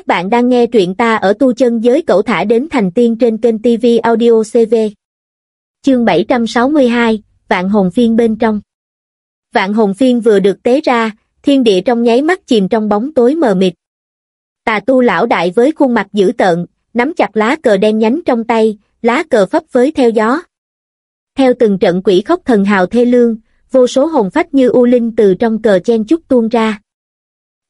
Các bạn đang nghe truyện ta ở tu chân giới cẩu thả đến thành tiên trên kênh TV Audio CV. Chương 762, Vạn hồn phiên bên trong. Vạn hồn phiên vừa được tế ra, thiên địa trong nháy mắt chìm trong bóng tối mờ mịt. Tà tu lão đại với khuôn mặt dữ tợn, nắm chặt lá cờ đen nhánh trong tay, lá cờ phấp với theo gió. Theo từng trận quỷ khóc thần hào thê lương, vô số hồn phách như u linh từ trong cờ chen chúc tuôn ra.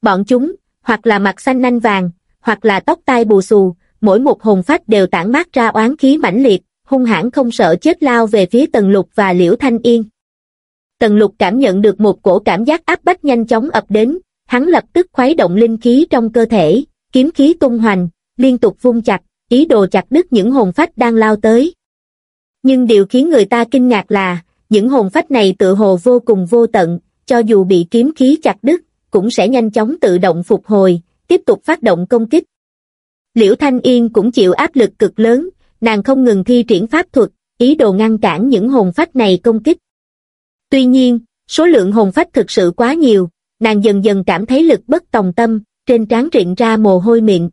Bọn chúng, hoặc là mặt xanh nanh vàng, hoặc là tóc tai bù xù, mỗi một hồn phách đều tản mát ra oán khí mãnh liệt, hung hãn không sợ chết lao về phía Tần Lục và Liễu Thanh Yên. Tần Lục cảm nhận được một cổ cảm giác áp bách nhanh chóng ập đến, hắn lập tức khuấy động linh khí trong cơ thể, kiếm khí tung hoành, liên tục vung chặt, ý đồ chặt đứt những hồn phách đang lao tới. Nhưng điều khiến người ta kinh ngạc là, những hồn phách này tự hồ vô cùng vô tận, cho dù bị kiếm khí chặt đứt, cũng sẽ nhanh chóng tự động phục hồi, tiếp tục phát động công kích. Liễu Thanh Yên cũng chịu áp lực cực lớn, nàng không ngừng thi triển pháp thuật, ý đồ ngăn cản những hồn phách này công kích. Tuy nhiên, số lượng hồn phách thực sự quá nhiều, nàng dần dần cảm thấy lực bất tòng tâm, trên trán rịn ra mồ hôi miệng.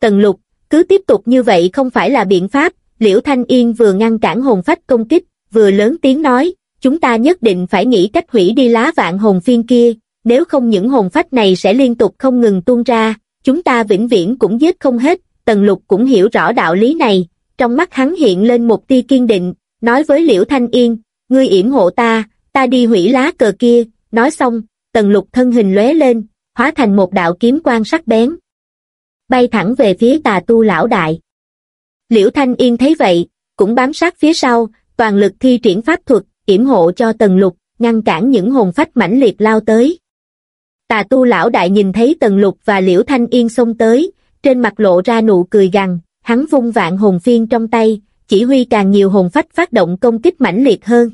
Tần lục, cứ tiếp tục như vậy không phải là biện pháp, Liễu Thanh Yên vừa ngăn cản hồn phách công kích, vừa lớn tiếng nói, chúng ta nhất định phải nghĩ cách hủy đi lá vạn hồn phiên kia, nếu không những hồn phách này sẽ liên tục không ngừng tuôn ra, chúng ta vĩnh viễn cũng giết không hết, Tần Lục cũng hiểu rõ đạo lý này, trong mắt hắn hiện lên một tia kiên định, nói với Liễu Thanh Yên, ngươi yểm hộ ta, ta đi hủy lá cờ kia, nói xong, Tần Lục thân hình lóe lên, hóa thành một đạo kiếm quang sắc bén. Bay thẳng về phía tà tu lão đại. Liễu Thanh Yên thấy vậy, cũng bám sát phía sau, toàn lực thi triển pháp thuật, yểm hộ cho Tần Lục, ngăn cản những hồn phách mãnh liệt lao tới. Tà tu lão đại nhìn thấy Tần Lục và Liễu Thanh Yên xông tới, trên mặt lộ ra nụ cười gằn, hắn vung vạn hồn phiên trong tay, chỉ huy càng nhiều hồn phách phát động công kích mãnh liệt hơn.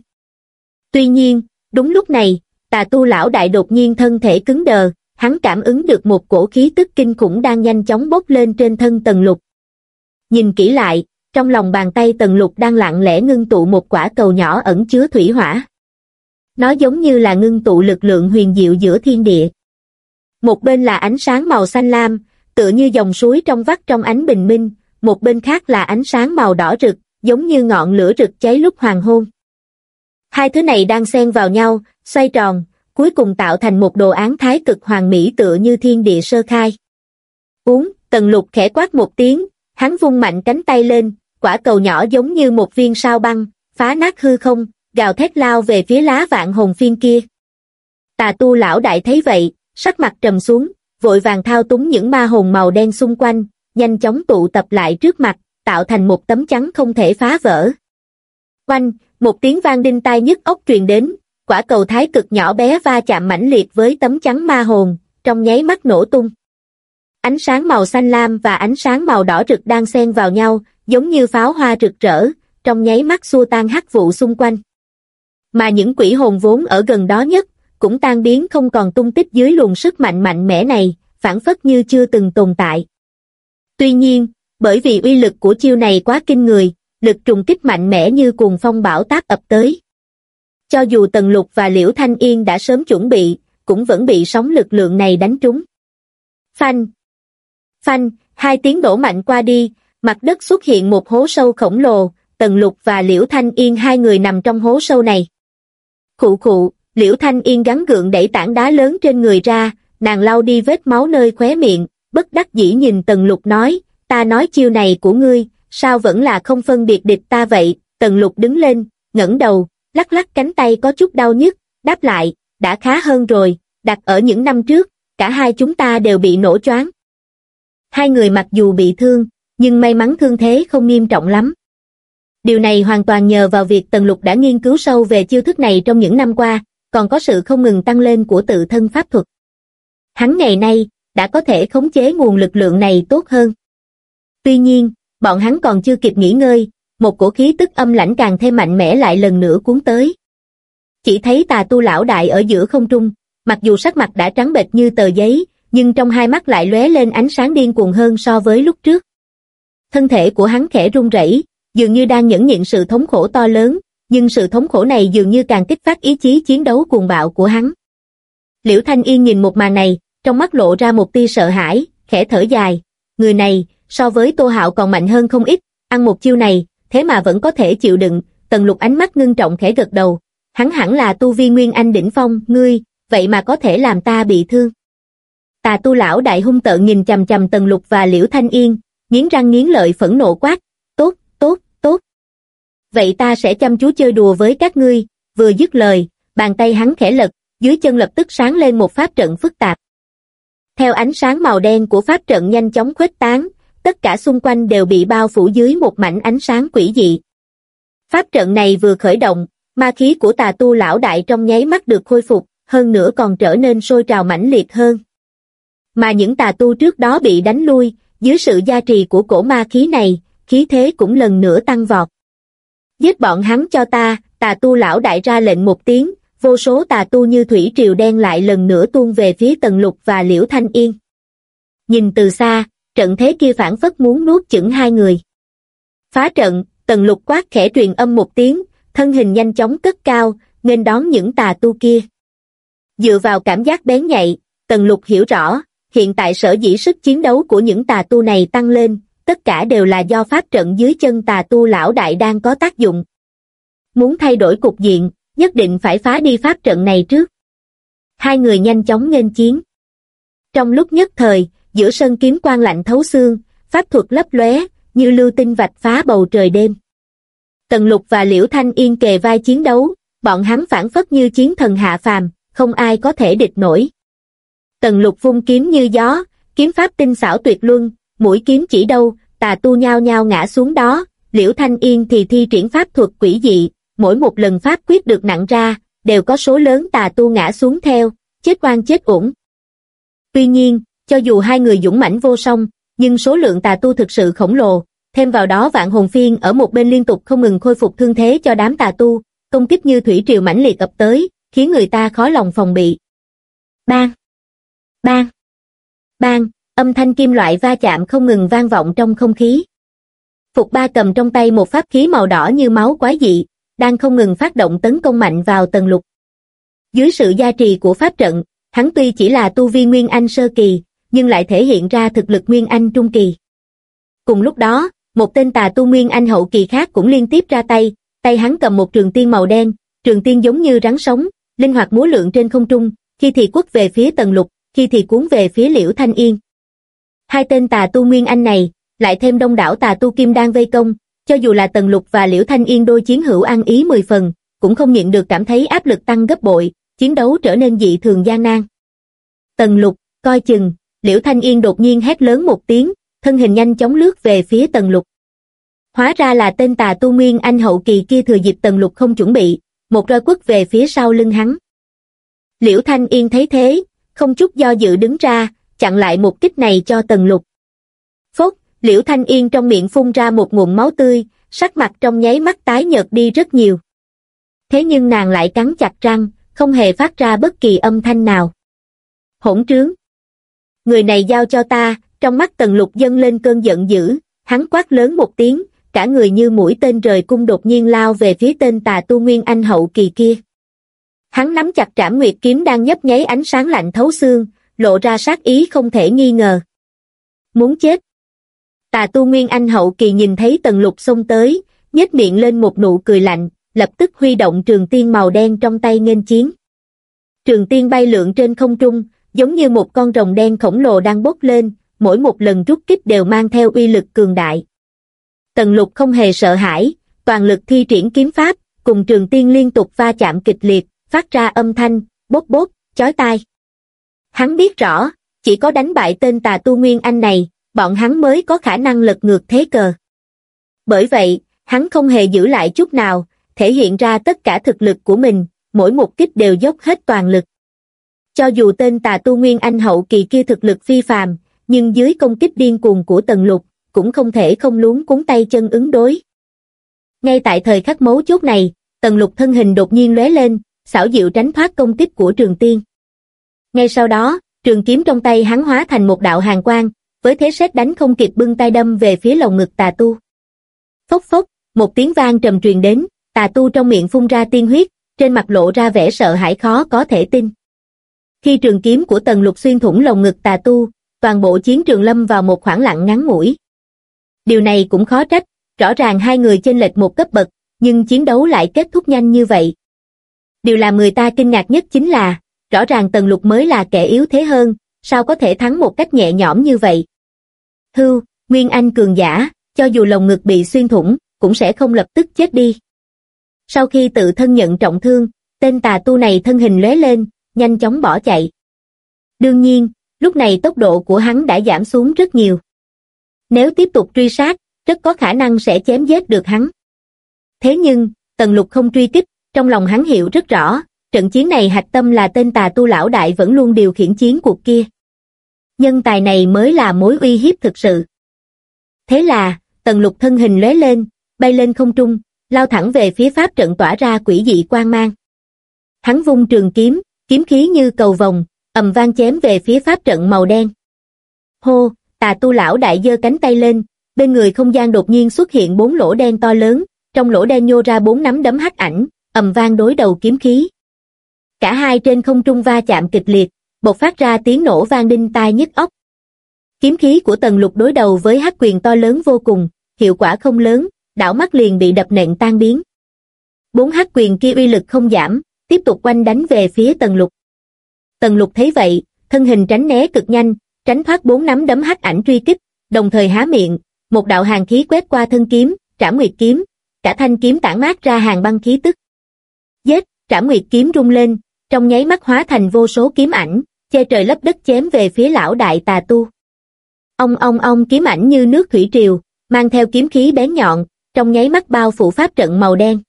Tuy nhiên, đúng lúc này, tà tu lão đại đột nhiên thân thể cứng đờ, hắn cảm ứng được một cổ khí tức kinh khủng đang nhanh chóng bốc lên trên thân Tần Lục. Nhìn kỹ lại, trong lòng bàn tay Tần Lục đang lặng lẽ ngưng tụ một quả cầu nhỏ ẩn chứa thủy hỏa. Nó giống như là ngưng tụ lực lượng huyền diệu giữa thiên địa. Một bên là ánh sáng màu xanh lam, tựa như dòng suối trong vắt trong ánh bình minh, một bên khác là ánh sáng màu đỏ rực, giống như ngọn lửa rực cháy lúc hoàng hôn. Hai thứ này đang xen vào nhau, xoay tròn, cuối cùng tạo thành một đồ án thái cực hoàng mỹ tựa như thiên địa sơ khai. Uống, tần lục khẽ quát một tiếng, hắn vung mạnh cánh tay lên, quả cầu nhỏ giống như một viên sao băng, phá nát hư không, gào thét lao về phía lá vạn hồn phiên kia. Tà tu lão đại thấy vậy, sắc mặt trầm xuống, vội vàng thao túng những ma hồn màu đen xung quanh, nhanh chóng tụ tập lại trước mặt, tạo thành một tấm chắn không thể phá vỡ. Quanh, một tiếng vang đinh tai nhức ốc truyền đến, quả cầu thái cực nhỏ bé va chạm mãnh liệt với tấm chắn ma hồn, trong nháy mắt nổ tung. Ánh sáng màu xanh lam và ánh sáng màu đỏ rực đang xen vào nhau, giống như pháo hoa rực rỡ, trong nháy mắt xua tan hắc vụ xung quanh. Mà những quỷ hồn vốn ở gần đó nhất, cũng tan biến không còn tung tích dưới luồng sức mạnh mạnh mẽ này, phản phất như chưa từng tồn tại. Tuy nhiên, bởi vì uy lực của chiêu này quá kinh người, lực trùng kích mạnh mẽ như cuồng phong bão táp ập tới. Cho dù Tần Lục và Liễu Thanh Yên đã sớm chuẩn bị, cũng vẫn bị sóng lực lượng này đánh trúng. Phanh! Phanh! Hai tiếng đổ mạnh qua đi, mặt đất xuất hiện một hố sâu khổng lồ, Tần Lục và Liễu Thanh Yên hai người nằm trong hố sâu này. Khụ khụ, Liễu Thanh Yên gắn gượng đẩy tảng đá lớn trên người ra, nàng lau đi vết máu nơi khóe miệng, bất đắc dĩ nhìn Tần Lục nói, ta nói chiêu này của ngươi, sao vẫn là không phân biệt địch ta vậy, Tần Lục đứng lên, ngẩng đầu, lắc lắc cánh tay có chút đau nhức, đáp lại, đã khá hơn rồi, đặt ở những năm trước, cả hai chúng ta đều bị nổ choáng. Hai người mặc dù bị thương, nhưng may mắn thương thế không nghiêm trọng lắm. Điều này hoàn toàn nhờ vào việc Tần Lục đã nghiên cứu sâu về chiêu thức này trong những năm qua, còn có sự không ngừng tăng lên của tự thân pháp thuật. Hắn ngày nay, đã có thể khống chế nguồn lực lượng này tốt hơn. Tuy nhiên, bọn hắn còn chưa kịp nghỉ ngơi, một cổ khí tức âm lãnh càng thêm mạnh mẽ lại lần nữa cuốn tới. Chỉ thấy tà tu lão đại ở giữa không trung, mặc dù sắc mặt đã trắng bệch như tờ giấy, nhưng trong hai mắt lại lóe lên ánh sáng điên cuồng hơn so với lúc trước. Thân thể của hắn khẽ run rẩy, dường như đang nhẫn nhịn sự thống khổ to lớn, nhưng sự thống khổ này dường như càng kích phát ý chí chiến đấu cuồng bạo của hắn. Liễu Thanh Yên nhìn một màn này, trong mắt lộ ra một tia sợ hãi, khẽ thở dài, người này, so với Tô Hạo còn mạnh hơn không ít, ăn một chiêu này, thế mà vẫn có thể chịu đựng, tần lục ánh mắt ngưng trọng khẽ gật đầu, hắn hẳn là tu vi nguyên anh đỉnh phong, ngươi, vậy mà có thể làm ta bị thương. Tà tu lão đại hung tợn nhìn chầm chầm tần lục và liễu thanh yên, nghiến răng nghiến lợi phẫn nộ quát. Vậy ta sẽ chăm chú chơi đùa với các ngươi, vừa dứt lời, bàn tay hắn khẽ lật, dưới chân lập tức sáng lên một pháp trận phức tạp. Theo ánh sáng màu đen của pháp trận nhanh chóng khuếch tán, tất cả xung quanh đều bị bao phủ dưới một mảnh ánh sáng quỷ dị. Pháp trận này vừa khởi động, ma khí của tà tu lão đại trong nháy mắt được khôi phục, hơn nữa còn trở nên sôi trào mãnh liệt hơn. Mà những tà tu trước đó bị đánh lui, dưới sự gia trì của cổ ma khí này, khí thế cũng lần nữa tăng vọt. Giết bọn hắn cho ta, tà tu lão đại ra lệnh một tiếng, vô số tà tu như thủy triều đen lại lần nữa tuôn về phía tần lục và liễu thanh yên. Nhìn từ xa, trận thế kia phản phất muốn nuốt chửng hai người. Phá trận, tần lục quát khẽ truyền âm một tiếng, thân hình nhanh chóng cất cao, nên đón những tà tu kia. Dựa vào cảm giác bén nhạy, tần lục hiểu rõ, hiện tại sở dĩ sức chiến đấu của những tà tu này tăng lên, tất cả đều là do pháp trận dưới chân tà tu lão đại đang có tác dụng. Muốn thay đổi cục diện, nhất định phải phá đi pháp trận này trước. Hai người nhanh chóng nghênh chiến. Trong lúc nhất thời, giữa sân kiếm quang lạnh thấu xương, pháp thuật lấp lóe, như lưu tinh vạch phá bầu trời đêm. Tần Lục và Liễu Thanh Yên kề vai chiến đấu, bọn hắn phản phất như chiến thần hạ phàm, không ai có thể địch nổi. Tần Lục vung kiếm như gió, kiếm pháp tinh xảo tuyệt luân, mũi kiếm chỉ đâu, tà tu nhao nhao ngã xuống đó, Liễu Thanh Yên thì thi triển pháp thuật quỷ dị, mỗi một lần pháp quyết được nặng ra, đều có số lớn tà tu ngã xuống theo, chết oan chết uổng. Tuy nhiên, cho dù hai người dũng mãnh vô song, nhưng số lượng tà tu thực sự khổng lồ, thêm vào đó vạn hồn phiên ở một bên liên tục không ngừng khôi phục thương thế cho đám tà tu, công kích như thủy triều mãnh liệt ập tới, khiến người ta khó lòng phòng bị. Bang! Bang! Bang! Âm thanh kim loại va chạm không ngừng vang vọng trong không khí. Phục ba cầm trong tay một pháp khí màu đỏ như máu quái dị, đang không ngừng phát động tấn công mạnh vào tầng lục. Dưới sự gia trì của pháp trận, hắn tuy chỉ là tu vi Nguyên Anh sơ kỳ, nhưng lại thể hiện ra thực lực Nguyên Anh trung kỳ. Cùng lúc đó, một tên tà tu Nguyên Anh hậu kỳ khác cũng liên tiếp ra tay, tay hắn cầm một trường tiên màu đen, trường tiên giống như rắn sống, linh hoạt múa lượng trên không trung, khi thì quất về phía tầng lục, khi thì cuốn về phía liễu thanh yên. Hai tên tà tu Nguyên Anh này, lại thêm đông đảo tà tu kim đang vây công, cho dù là Tần Lục và Liễu Thanh Yên đôi chiến hữu ăn ý 10 phần, cũng không nhịn được cảm thấy áp lực tăng gấp bội, chiến đấu trở nên dị thường gian nan. Tần Lục, coi chừng, Liễu Thanh Yên đột nhiên hét lớn một tiếng, thân hình nhanh chóng lướt về phía Tần Lục. Hóa ra là tên tà tu nguyên anh hậu kỳ kia thừa dịp Tần Lục không chuẩn bị, một roi quất về phía sau lưng hắn. Liễu Thanh Yên thấy thế, không chút do dự đứng ra, chặn lại một kích này cho Tần Lục. Phốt, Liễu Thanh Yên trong miệng phun ra một nguồn máu tươi, sắc mặt trong nháy mắt tái nhợt đi rất nhiều. Thế nhưng nàng lại cắn chặt răng, không hề phát ra bất kỳ âm thanh nào. Hỗn trướng! Người này giao cho ta, trong mắt tần lục dâng lên cơn giận dữ, hắn quát lớn một tiếng, cả người như mũi tên rời cung đột nhiên lao về phía tên tà tu nguyên anh hậu kỳ kia. Hắn nắm chặt trảm nguyệt kiếm đang nhấp nháy ánh sáng lạnh thấu xương, lộ ra sát ý không thể nghi ngờ. Muốn chết! Tà tu Nguyên Anh hậu kỳ nhìn thấy tần lục xông tới, nhếch miệng lên một nụ cười lạnh, lập tức huy động trường tiên màu đen trong tay nghênh chiến. Trường tiên bay lượn trên không trung, giống như một con rồng đen khổng lồ đang bốc lên, mỗi một lần rút kích đều mang theo uy lực cường đại. Tần lục không hề sợ hãi, toàn lực thi triển kiếm pháp, cùng trường tiên liên tục va chạm kịch liệt, phát ra âm thanh, bốt bốt, chói tai. Hắn biết rõ, chỉ có đánh bại tên tà tu Nguyên Anh này, bọn hắn mới có khả năng lật ngược thế cờ. Bởi vậy, hắn không hề giữ lại chút nào, thể hiện ra tất cả thực lực của mình, mỗi một kích đều dốc hết toàn lực. Cho dù tên tà tu Nguyên Anh hậu kỳ kia thực lực phi phàm, nhưng dưới công kích điên cuồng của tần lục, cũng không thể không luống cuốn tay chân ứng đối. Ngay tại thời khắc mấu chốt này, tần lục thân hình đột nhiên lóe lên, xảo diệu tránh thoát công kích của trường tiên. Ngay sau đó, trường kiếm trong tay hắn hóa thành một đạo hàng quang, với thế xét đánh không kịp bưng tay đâm về phía lồng ngực tà tu. Phốc phốc, một tiếng vang trầm truyền đến, tà tu trong miệng phun ra tiên huyết, trên mặt lộ ra vẻ sợ hãi khó có thể tin. Khi trường kiếm của tần lục xuyên thủng lồng ngực tà tu, toàn bộ chiến trường lâm vào một khoảng lặng ngắn ngủi. Điều này cũng khó trách, rõ ràng hai người chênh lệch một cấp bậc, nhưng chiến đấu lại kết thúc nhanh như vậy. Điều làm người ta kinh ngạc nhất chính là, rõ ràng Tần Lục mới là kẻ yếu thế hơn, sao có thể thắng một cách nhẹ nhõm như vậy. Hưu, Nguyên Anh cường giả, cho dù lồng ngực bị xuyên thủng, cũng sẽ không lập tức chết đi. Sau khi tự thân nhận trọng thương, tên tà tu này thân hình lóe lên, nhanh chóng bỏ chạy. Đương nhiên, lúc này tốc độ của hắn đã giảm xuống rất nhiều. Nếu tiếp tục truy sát, rất có khả năng sẽ chém giết được hắn. Thế nhưng, Tần Lục không truy kích, trong lòng hắn hiểu rất rõ, trận chiến này hạch tâm là tên tà tu lão đại vẫn luôn điều khiển chiến cuộc kia. Nhân tài này mới là mối uy hiếp thực sự. Thế là, Tần Lục thân hình lóe lên, bay lên không trung, lao thẳng về phía pháp trận tỏa ra quỷ dị quang mang. Hắn vung trường kiếm, kiếm khí như cầu vòng, ầm vang chém về phía pháp trận màu đen. Hô, tà tu lão đại giơ cánh tay lên, bên người không gian đột nhiên xuất hiện bốn lỗ đen to lớn, trong lỗ đen nhô ra bốn nắm đấm hắc ảnh, ầm vang đối đầu kiếm khí. Cả hai trên không trung va chạm kịch liệt, bộc phát ra tiếng nổ vang đinh tai nhức óc. Kiếm khí của tần lục đối đầu với hắc quyền to lớn vô cùng, hiệu quả không lớn, đảo mắt liền bị đập nện tan biến. Bốn hắc quyền kia uy lực không giảm, tiếp tục quanh đánh về phía tần lục. Tần lục thấy vậy, thân hình tránh né cực nhanh, tránh thoát bốn nắm đấm hắc ảnh truy kích, đồng thời há miệng, một đạo hàng khí quét qua thân kiếm, trảm nguyệt kiếm, cả thanh kiếm tản mát ra hàng băng khí tức. Giết, trảm nguyệt kiếm rung lên, trong nháy mắt hóa thành vô số kiếm ảnh, che trời lấp đất chém về phía lão đại tà tu. Ông ông ông kiếm ảnh như nước thủy triều, mang theo kiếm khí bén nhọn, trong nháy mắt bao phủ pháp trận màu đen.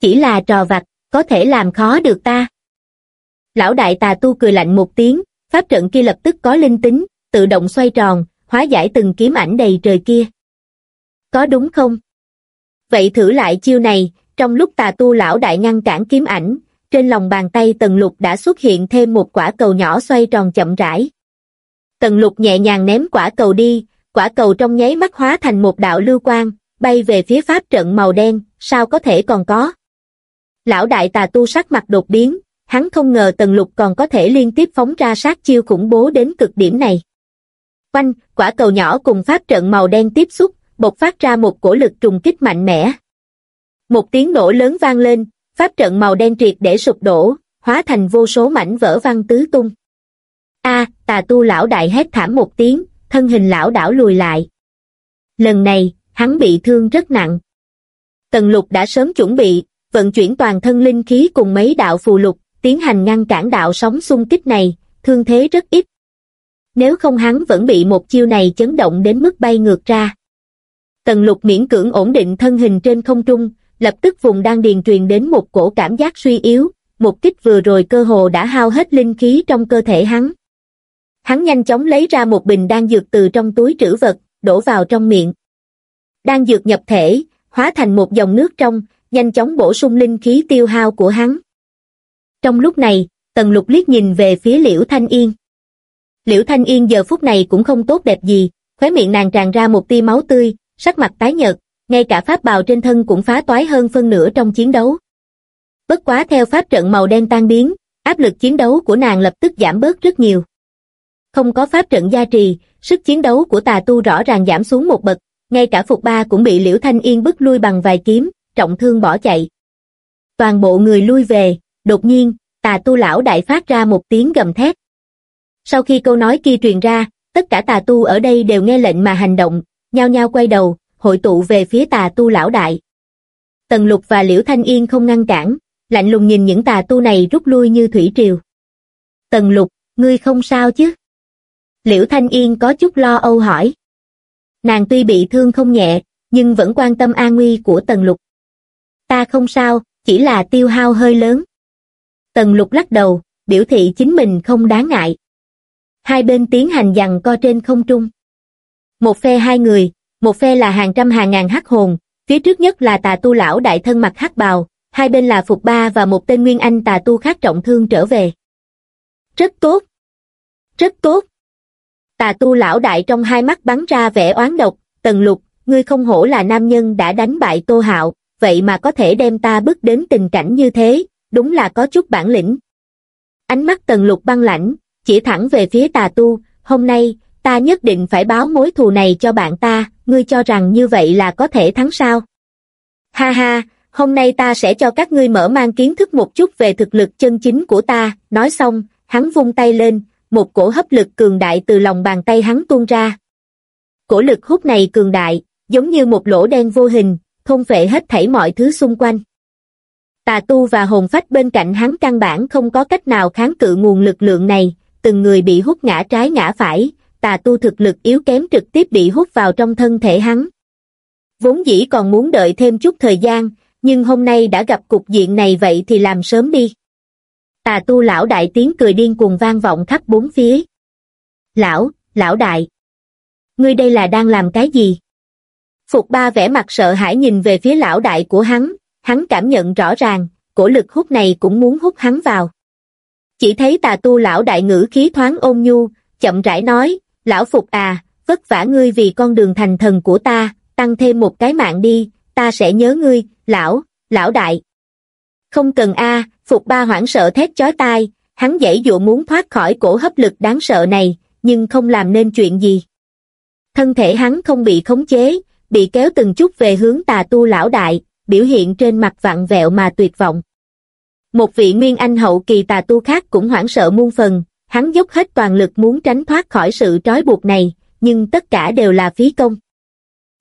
Chỉ là trò vặt, có thể làm khó được ta. Lão đại tà tu cười lạnh một tiếng, pháp trận kia lập tức có linh tính, tự động xoay tròn, hóa giải từng kiếm ảnh đầy trời kia. Có đúng không? Vậy thử lại chiêu này, trong lúc tà tu lão đại ngăn cản kiếm ảnh, trên lòng bàn tay tần lục đã xuất hiện thêm một quả cầu nhỏ xoay tròn chậm rãi. Tần lục nhẹ nhàng ném quả cầu đi, quả cầu trong nháy mắt hóa thành một đạo lưu quang, bay về phía pháp trận màu đen, sao có thể còn có. Lão đại tà tu sắc mặt đột biến, hắn không ngờ tần lục còn có thể liên tiếp phóng ra sát chiêu khủng bố đến cực điểm này. Quanh, quả cầu nhỏ cùng pháp trận màu đen tiếp xúc, bộc phát ra một cổ lực trùng kích mạnh mẽ. Một tiếng nổ lớn vang lên, pháp trận màu đen triệt để sụp đổ, hóa thành vô số mảnh vỡ văng tứ tung. A, tà tu lão đại hét thảm một tiếng, thân hình lão đảo lùi lại. Lần này, hắn bị thương rất nặng. Tần lục đã sớm chuẩn bị, vận chuyển toàn thân linh khí cùng mấy đạo phù lục, tiến hành ngăn cản đạo sóng xung kích này, thương thế rất ít. Nếu không hắn vẫn bị một chiêu này chấn động đến mức bay ngược ra. Tần lục miễn cưỡng ổn định thân hình trên không trung, lập tức vùng đang điền truyền đến một cổ cảm giác suy yếu, một kích vừa rồi cơ hồ đã hao hết linh khí trong cơ thể hắn. Hắn nhanh chóng lấy ra một bình đan dược từ trong túi trữ vật, đổ vào trong miệng. Đan dược nhập thể, hóa thành một dòng nước trong, nhanh chóng bổ sung linh khí tiêu hao của hắn. Trong lúc này, Tần Lục liếc nhìn về phía Liễu Thanh Yên. Liễu Thanh Yên giờ phút này cũng không tốt đẹp gì, khóe miệng nàng tràn ra một tia máu tươi, sắc mặt tái nhợt, ngay cả pháp bào trên thân cũng phá toái hơn phân nửa trong chiến đấu. Bất quá theo pháp trận màu đen tan biến, áp lực chiến đấu của nàng lập tức giảm bớt rất nhiều. Không có pháp trận gia trì, sức chiến đấu của tà tu rõ ràng giảm xuống một bậc, ngay cả Phục Ba cũng bị Liễu Thanh Yên bức lui bằng vài kiếm, trọng thương bỏ chạy. Toàn bộ người lui về, đột nhiên, tà tu lão đại phát ra một tiếng gầm thét. Sau khi câu nói kia truyền ra, tất cả tà tu ở đây đều nghe lệnh mà hành động, nhao nhao quay đầu, hội tụ về phía tà tu lão đại. Tần Lục và Liễu Thanh Yên không ngăn cản, lạnh lùng nhìn những tà tu này rút lui như thủy triều. Tần Lục, ngươi không sao chứ? Liễu Thanh Yên có chút lo âu hỏi. Nàng tuy bị thương không nhẹ, nhưng vẫn quan tâm an nguy của Tần Lục. Ta không sao, chỉ là tiêu hao hơi lớn. Tần Lục lắc đầu, biểu thị chính mình không đáng ngại. Hai bên tiến hành dằn co trên không trung. Một phe hai người, một phe là hàng trăm hàng ngàn hắc hồn, phía trước nhất là tà tu lão đại thân mặc hắc bào, hai bên là Phục Ba và một tên Nguyên Anh tà tu khác trọng thương trở về. Rất tốt. Rất tốt. Tà tu lão đại trong hai mắt bắn ra vẻ oán độc, tần lục, ngươi không hổ là nam nhân đã đánh bại tô hạo, vậy mà có thể đem ta bước đến tình cảnh như thế, đúng là có chút bản lĩnh. Ánh mắt tần lục băng lãnh, chỉ thẳng về phía tà tu, hôm nay, ta nhất định phải báo mối thù này cho bạn ta, ngươi cho rằng như vậy là có thể thắng sao? Ha ha, hôm nay ta sẽ cho các ngươi mở mang kiến thức một chút về thực lực chân chính của ta, nói xong, hắn vung tay lên, một cổ hấp lực cường đại từ lòng bàn tay hắn tuôn ra. Cổ lực hút này cường đại, giống như một lỗ đen vô hình, thôn phệ hết thảy mọi thứ xung quanh. Tà tu và hồn phách bên cạnh hắn căn bản không có cách nào kháng cự nguồn lực lượng này, từng người bị hút ngã trái ngã phải, tà tu thực lực yếu kém trực tiếp bị hút vào trong thân thể hắn. Vốn dĩ còn muốn đợi thêm chút thời gian, nhưng hôm nay đã gặp cục diện này vậy thì làm sớm đi. Tà tu lão đại tiếng cười điên cuồng vang vọng khắp bốn phía. Lão, lão đại. Ngươi đây là đang làm cái gì? Phục ba vẻ mặt sợ hãi nhìn về phía lão đại của hắn, hắn cảm nhận rõ ràng, cổ lực hút này cũng muốn hút hắn vào. Chỉ thấy tà tu lão đại ngữ khí thoáng ôn nhu, chậm rãi nói, lão Phục à, vất vả ngươi vì con đường thành thần của ta, tăng thêm một cái mạng đi, ta sẽ nhớ ngươi, lão, lão đại. Không cần a Phục ba hoảng sợ thét chói tai, hắn dãy dụ muốn thoát khỏi cổ hấp lực đáng sợ này, nhưng không làm nên chuyện gì. Thân thể hắn không bị khống chế, bị kéo từng chút về hướng tà tu lão đại, biểu hiện trên mặt vặn vẹo mà tuyệt vọng. Một vị nguyên anh hậu kỳ tà tu khác cũng hoảng sợ muôn phần, hắn dốc hết toàn lực muốn tránh thoát khỏi sự trói buộc này, nhưng tất cả đều là phí công.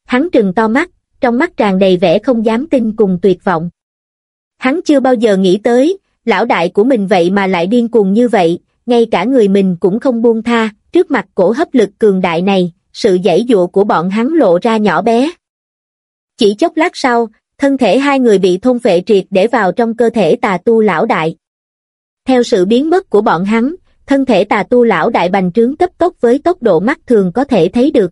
Hắn trừng to mắt, trong mắt tràn đầy vẻ không dám tin cùng tuyệt vọng. Hắn chưa bao giờ nghĩ tới, lão đại của mình vậy mà lại điên cuồng như vậy, ngay cả người mình cũng không buông tha, trước mặt cổ hấp lực cường đại này, sự dãy dụa của bọn hắn lộ ra nhỏ bé. Chỉ chốc lát sau, thân thể hai người bị thôn phệ triệt để vào trong cơ thể tà tu lão đại. Theo sự biến mất của bọn hắn, thân thể tà tu lão đại bành trướng cấp tốc với tốc độ mắt thường có thể thấy được.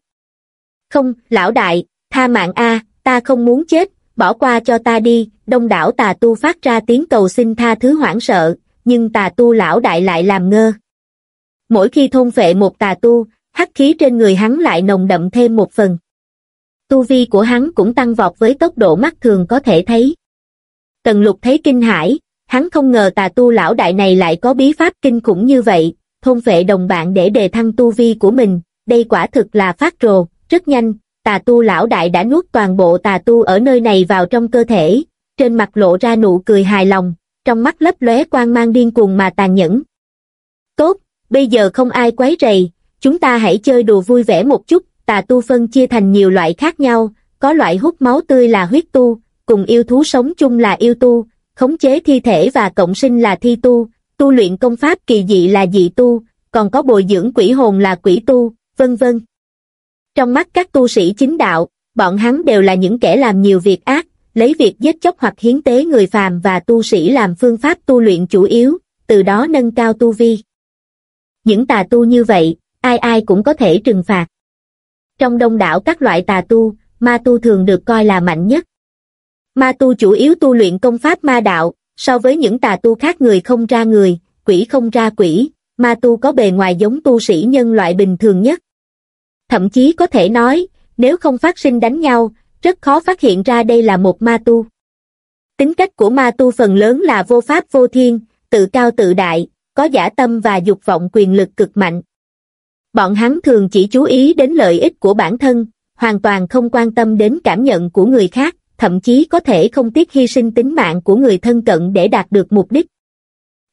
Không, lão đại, tha mạng A, ta không muốn chết, bỏ qua cho ta đi, đông đảo tà tu phát ra tiếng cầu xin tha thứ hoảng sợ, nhưng tà tu lão đại lại làm ngơ. Mỗi khi thôn phệ một tà tu, hắc khí trên người hắn lại nồng đậm thêm một phần. Tu vi của hắn cũng tăng vọt với tốc độ mắt thường có thể thấy. Tần lục thấy kinh hãi, hắn không ngờ tà tu lão đại này lại có bí pháp kinh khủng như vậy, thôn vệ đồng bạn để đề thăng tu vi của mình, đây quả thực là phát rồ, rất nhanh, tà tu lão đại đã nuốt toàn bộ tà tu ở nơi này vào trong cơ thể, trên mặt lộ ra nụ cười hài lòng, trong mắt lấp lóe quang mang điên cuồng mà tàn nhẫn. Tốt, bây giờ không ai quấy rầy, chúng ta hãy chơi đùa vui vẻ một chút, tà tu phân chia thành nhiều loại khác nhau, có loại hút máu tươi là huyết tu, cùng yêu thú sống chung là yêu tu, khống chế thi thể và cộng sinh là thi tu, tu luyện công pháp kỳ dị là dị tu, còn có bồi dưỡng quỷ hồn là quỷ tu, vân vân. Trong mắt các tu sĩ chính đạo, bọn hắn đều là những kẻ làm nhiều việc ác, lấy việc giết chóc hoặc hiến tế người phàm và tu sĩ làm phương pháp tu luyện chủ yếu, từ đó nâng cao tu vi. Những tà tu như vậy, ai ai cũng có thể trừng phạt. Trong đông đảo các loại tà tu, ma tu thường được coi là mạnh nhất. Ma tu chủ yếu tu luyện công pháp ma đạo, so với những tà tu khác người không ra người, quỷ không ra quỷ, ma tu có bề ngoài giống tu sĩ nhân loại bình thường nhất. Thậm chí có thể nói, nếu không phát sinh đánh nhau, rất khó phát hiện ra đây là một ma tu. Tính cách của ma tu phần lớn là vô pháp vô thiên, tự cao tự đại, có giả tâm và dục vọng quyền lực cực mạnh. Bọn hắn thường chỉ chú ý đến lợi ích của bản thân, hoàn toàn không quan tâm đến cảm nhận của người khác, thậm chí có thể không tiếc hy sinh tính mạng của người thân cận để đạt được mục đích.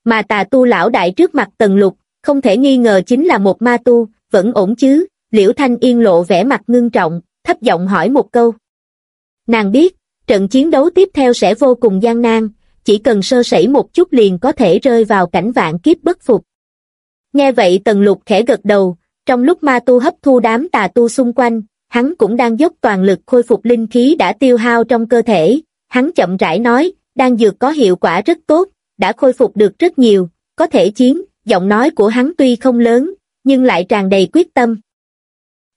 Mà tà tu lão đại trước mặt tần lục, không thể nghi ngờ chính là một ma tu, vẫn ổn chứ, liễu thanh yên lộ vẻ mặt ngưng trọng, thấp giọng hỏi một câu. Nàng biết, trận chiến đấu tiếp theo sẽ vô cùng gian nan, chỉ cần sơ sẩy một chút liền có thể rơi vào cảnh vạn kiếp bất phục. Nghe vậy tần lục khẽ gật đầu, trong lúc ma tu hấp thu đám tà tu xung quanh, hắn cũng đang dốc toàn lực khôi phục linh khí đã tiêu hao trong cơ thể. Hắn chậm rãi nói, đang dược có hiệu quả rất tốt, đã khôi phục được rất nhiều, có thể chiến, giọng nói của hắn tuy không lớn, nhưng lại tràn đầy quyết tâm.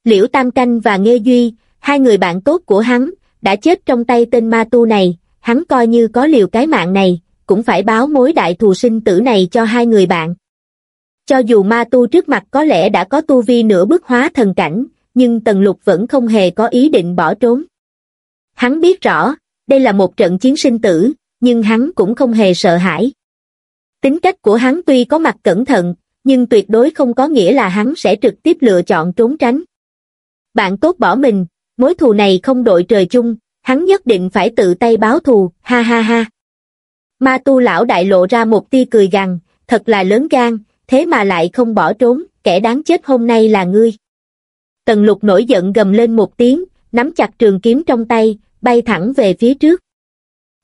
Liễu Tam Canh và Nghê Duy, hai người bạn tốt của hắn, đã chết trong tay tên ma tu này, hắn coi như có liều cái mạng này, cũng phải báo mối đại thù sinh tử này cho hai người bạn. Cho dù ma tu trước mặt có lẽ đã có tu vi nửa bước hóa thần cảnh, nhưng Tần Lục vẫn không hề có ý định bỏ trốn. Hắn biết rõ, đây là một trận chiến sinh tử, nhưng hắn cũng không hề sợ hãi. Tính cách của hắn tuy có mặt cẩn thận, nhưng tuyệt đối không có nghĩa là hắn sẽ trực tiếp lựa chọn trốn tránh. Bạn tốt bỏ mình, mối thù này không đội trời chung, hắn nhất định phải tự tay báo thù, ha ha ha. Ma tu lão đại lộ ra một tia cười gằn, thật là lớn gan, thế mà lại không bỏ trốn, kẻ đáng chết hôm nay là ngươi. Tần lục nổi giận gầm lên một tiếng, nắm chặt trường kiếm trong tay, bay thẳng về phía trước.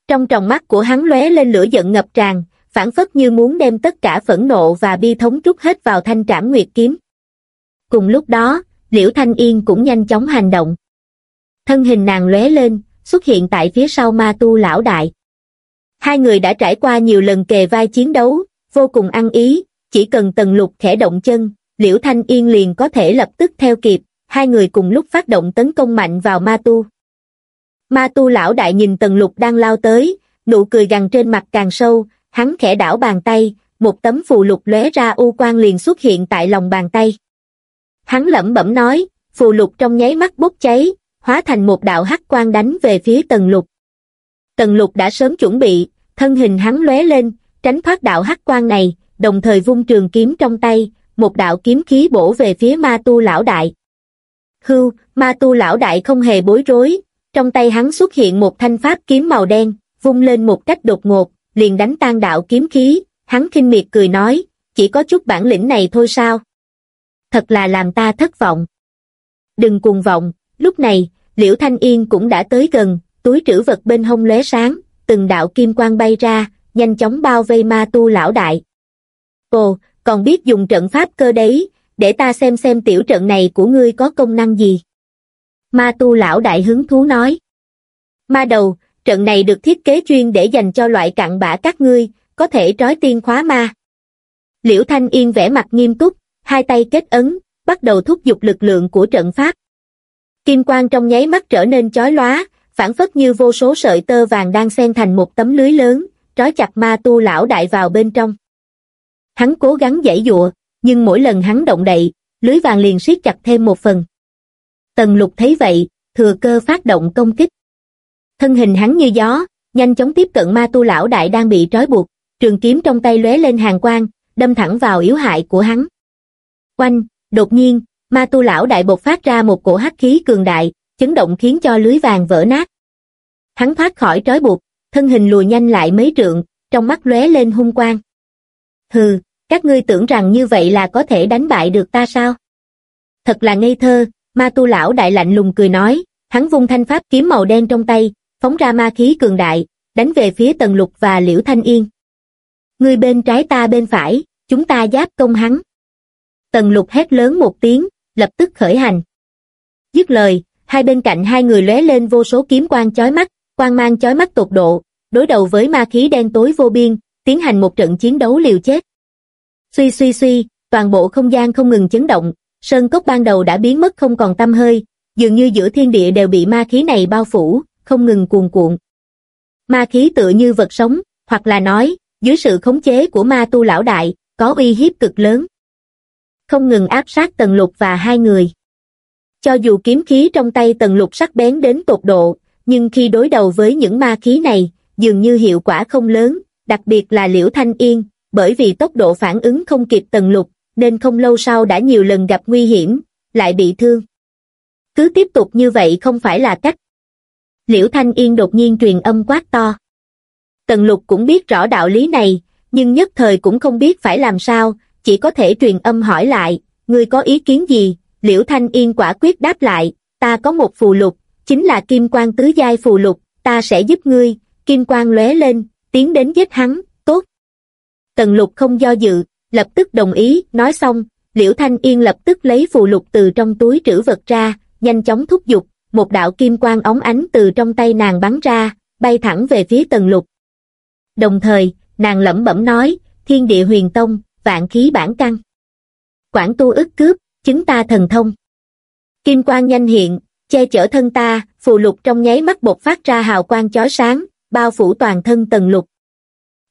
Trong tròng mắt của hắn lóe lên lửa giận ngập tràn, phản phất như muốn đem tất cả phẫn nộ và bi thống trút hết vào thanh trảm nguyệt kiếm. Cùng lúc đó, Liễu Thanh Yên cũng nhanh chóng hành động. Thân hình nàng lóe lên, xuất hiện tại phía sau ma tu lão đại. Hai người đã trải qua nhiều lần kề vai chiến đấu, vô cùng ăn ý, chỉ cần tần lục khẽ động chân, Liễu Thanh Yên liền có thể lập tức theo kịp, hai người cùng lúc phát động tấn công mạnh vào ma tu. Ma tu lão đại nhìn tần lục đang lao tới, nụ cười gằn trên mặt càng sâu, hắn khẽ đảo bàn tay, một tấm phù lục lóe ra u quang liền xuất hiện tại lòng bàn tay. Hắn lẩm bẩm nói, phù lục trong nháy mắt bốc cháy, hóa thành một đạo hắc quang đánh về phía tần lục. Tần lục đã sớm chuẩn bị, thân hình hắn lóe lên, tránh thoát đạo hắc quang này, đồng thời vung trường kiếm trong tay, một đạo kiếm khí bổ về phía ma tu lão đại. Hưu, ma tu lão đại không hề bối rối, trong tay hắn xuất hiện một thanh pháp kiếm màu đen, vung lên một cách đột ngột, liền đánh tan đạo kiếm khí, hắn khinh miệt cười nói, chỉ có chút bản lĩnh này thôi sao? Thật là làm ta thất vọng. Đừng cuồng vọng, lúc này, Liễu Thanh Yên cũng đã tới gần, túi trữ vật bên hông lóe sáng, từng đạo kim quang bay ra, nhanh chóng bao vây ma tu lão đại. Ồ, còn biết dùng trận pháp cơ đấy, để ta xem xem tiểu trận này của ngươi có công năng gì. Ma tu lão đại hứng thú nói. Ma đầu, trận này được thiết kế chuyên để dành cho loại cặn bã các ngươi, có thể trói tiên khóa ma. Liễu Thanh Yên vẻ mặt nghiêm túc, hai tay kết ấn, bắt đầu thúc giục lực lượng của trận pháp. Kim quang trong nháy mắt trở nên chói lóa, phản phất như vô số sợi tơ vàng đang xen thành một tấm lưới lớn, trói chặt ma tu lão đại vào bên trong. Hắn cố gắng giải dụa, nhưng mỗi lần hắn động đậy, lưới vàng liền siết chặt thêm một phần. Tần lục thấy vậy, thừa cơ phát động công kích. Thân hình hắn như gió, nhanh chóng tiếp cận ma tu lão đại đang bị trói buộc, trường kiếm trong tay lóe lên hàng quang, đâm thẳng vào yếu hại của hắn. quanh đột nhiên, ma tu lão đại bộc phát ra một cổ hắc khí cường đại, chấn động khiến cho lưới vàng vỡ nát. Hắn thoát khỏi trói buộc, thân hình lùi nhanh lại mấy trượng, trong mắt lóe lên hung quang. Hừ, các ngươi tưởng rằng như vậy là có thể đánh bại được ta sao? Thật là ngây thơ, ma tu lão đại lạnh lùng cười nói, hắn vung thanh pháp kiếm màu đen trong tay, phóng ra ma khí cường đại, đánh về phía tần lục và liễu thanh yên. Ngươi bên trái ta bên phải, chúng ta giáp công hắn. Tần lục hét lớn một tiếng, lập tức khởi hành. Dứt lời, hai bên cạnh hai người lóe lên vô số kiếm quang chói mắt, quang mang chói mắt tột độ, đối đầu với ma khí đen tối vô biên, tiến hành một trận chiến đấu liều chết. Suy suy suy, toàn bộ không gian không ngừng chấn động, sơn cốc ban đầu đã biến mất không còn tâm hơi, dường như giữa thiên địa đều bị ma khí này bao phủ, không ngừng cuồn cuộn. Ma khí tựa như vật sống, hoặc là nói, dưới sự khống chế của ma tu lão đại, có uy hiếp cực lớn. Không ngừng áp sát tần lục và hai người. Cho dù kiếm khí trong tay tần lục sắc bén đến tột độ, nhưng khi đối đầu với những ma khí này, dường như hiệu quả không lớn, đặc biệt là Liễu Thanh Yên, bởi vì tốc độ phản ứng không kịp tần lục, nên không lâu sau đã nhiều lần gặp nguy hiểm, lại bị thương. Cứ tiếp tục như vậy không phải là cách. Liễu Thanh Yên đột nhiên truyền âm quát to. Tần lục cũng biết rõ đạo lý này, nhưng nhất thời cũng không biết phải làm sao, chỉ có thể truyền âm hỏi lại, ngươi có ý kiến gì? Liễu Thanh Yên quả quyết đáp lại, ta có một phù lục, chính là kim quang tứ giai phù lục, ta sẽ giúp ngươi, kim quang lóe lên, tiến đến giết hắn. Tần lục không do dự, lập tức đồng ý, nói xong, Liễu Thanh Yên lập tức lấy phù lục từ trong túi trữ vật ra, nhanh chóng thúc giục, một đạo kim quang óng ánh từ trong tay nàng bắn ra, bay thẳng về phía tần lục. Đồng thời, nàng lẩm bẩm nói, thiên địa huyền tông, vạn khí bản căn. Quảng tu ức cướp, chứng ta thần thông. Kim quang nhanh hiện, che chở thân ta, phù lục trong nháy mắt bột phát ra hào quang chói sáng, bao phủ toàn thân tần lục.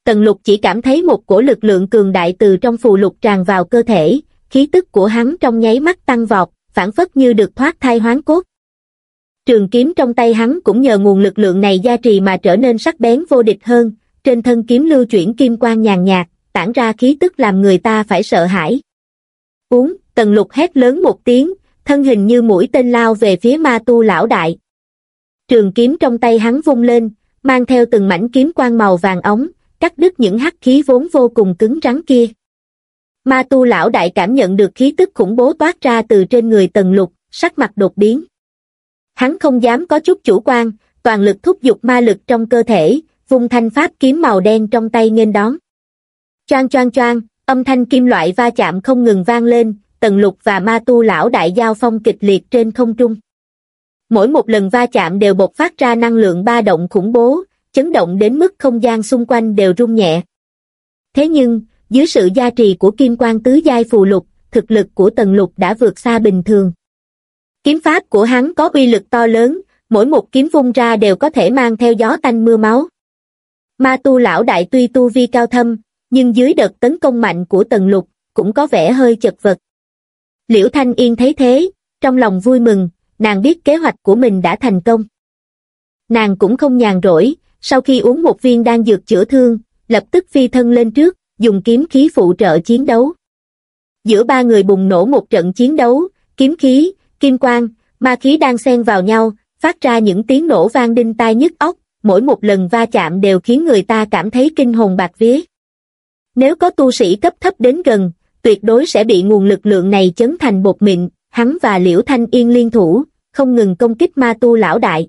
Tần lục chỉ cảm thấy một cổ lực lượng cường đại từ trong phù lục tràn vào cơ thể, khí tức của hắn trong nháy mắt tăng vọt, phản phất như được thoát thai hoán cốt. Trường kiếm trong tay hắn cũng nhờ nguồn lực lượng này gia trì mà trở nên sắc bén vô địch hơn, trên thân kiếm lưu chuyển kim quang nhàn nhạt, tản ra khí tức làm người ta phải sợ hãi. Uống, tần lục hét lớn một tiếng, thân hình như mũi tên lao về phía ma tu lão đại. Trường kiếm trong tay hắn vung lên, mang theo từng mảnh kiếm quang màu vàng ống, cắt đứt những hắc khí vốn vô cùng cứng rắn kia. Ma tu lão đại cảm nhận được khí tức khủng bố toát ra từ trên người tần lục, sắc mặt đột biến. Hắn không dám có chút chủ quan, toàn lực thúc giục ma lực trong cơ thể, vung thanh pháp kiếm màu đen trong tay nghênh đón. Choang choang choang, âm thanh kim loại va chạm không ngừng vang lên, tần lục và ma tu lão đại giao phong kịch liệt trên không trung. Mỗi một lần va chạm đều bộc phát ra năng lượng ba động khủng bố, chấn động đến mức không gian xung quanh đều rung nhẹ. Thế nhưng, dưới sự gia trì của kim quang tứ giai phù lục, thực lực của tần lục đã vượt xa bình thường. Kiếm pháp của hắn có uy lực to lớn, mỗi một kiếm vung ra đều có thể mang theo gió tanh mưa máu. Ma tu lão đại tuy tu vi cao thâm, nhưng dưới đợt tấn công mạnh của tần lục, cũng có vẻ hơi chật vật. Liễu Thanh Yên thấy thế, trong lòng vui mừng, nàng biết kế hoạch của mình đã thành công. Nàng cũng không nhàn rỗi, sau khi uống một viên đan dược chữa thương, lập tức phi thân lên trước, dùng kiếm khí phụ trợ chiến đấu. Giữa ba người bùng nổ một trận chiến đấu, kiếm khí, kim quang, ma khí đang xen vào nhau, phát ra những tiếng nổ vang đinh tai nhức óc, mỗi một lần va chạm đều khiến người ta cảm thấy kinh hồn bạc vía. Nếu có tu sĩ cấp thấp đến gần, tuyệt đối sẽ bị nguồn lực lượng này chấn thành bột mịn, hắn và Liễu Thanh Yên liên thủ, không ngừng công kích ma tu lão đại.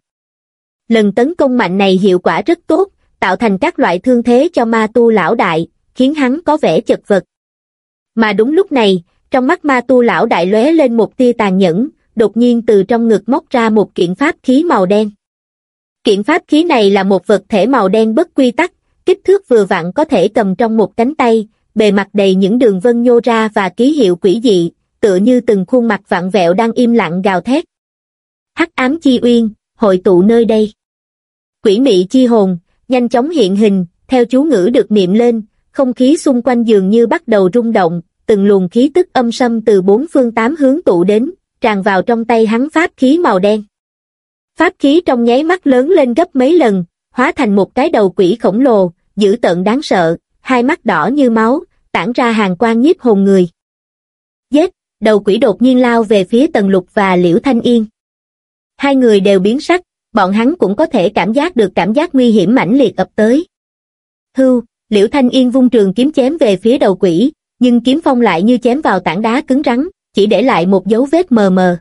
Lần tấn công mạnh này hiệu quả rất tốt, tạo thành các loại thương thế cho ma tu lão đại, khiến hắn có vẻ chật vật. Mà đúng lúc này, trong mắt ma tu lão đại lóe lên một tia tàn nhẫn, đột nhiên từ trong ngực móc ra một kiện pháp khí màu đen. Kiện pháp khí này là một vật thể màu đen bất quy tắc, kích thước vừa vặn có thể cầm trong một cánh tay, bề mặt đầy những đường vân nhô ra và ký hiệu quỷ dị, tựa như từng khuôn mặt vặn vẹo đang im lặng gào thét. Hắc ám chi uyên, hội tụ nơi đây. Quỷ mị chi hồn, nhanh chóng hiện hình, theo chú ngữ được niệm lên, không khí xung quanh dường như bắt đầu rung động, từng luồng khí tức âm sâm từ bốn phương tám hướng tụ đến, tràn vào trong tay hắn pháp khí màu đen. Pháp khí trong nháy mắt lớn lên gấp mấy lần, hóa thành một cái đầu quỷ khổng lồ, dữ tợn đáng sợ, hai mắt đỏ như máu, tản ra hàng quang nhiếp hồn người. Giết, đầu quỷ đột nhiên lao về phía Tần Lục và Liễu Thanh Yên. Hai người đều biến sắc, bọn hắn cũng có thể cảm giác được cảm giác nguy hiểm mãnh liệt ập tới. Hưu, Liễu Thanh Yên vung trường kiếm chém về phía đầu quỷ, nhưng kiếm phong lại như chém vào tảng đá cứng rắn, chỉ để lại một dấu vết mờ mờ.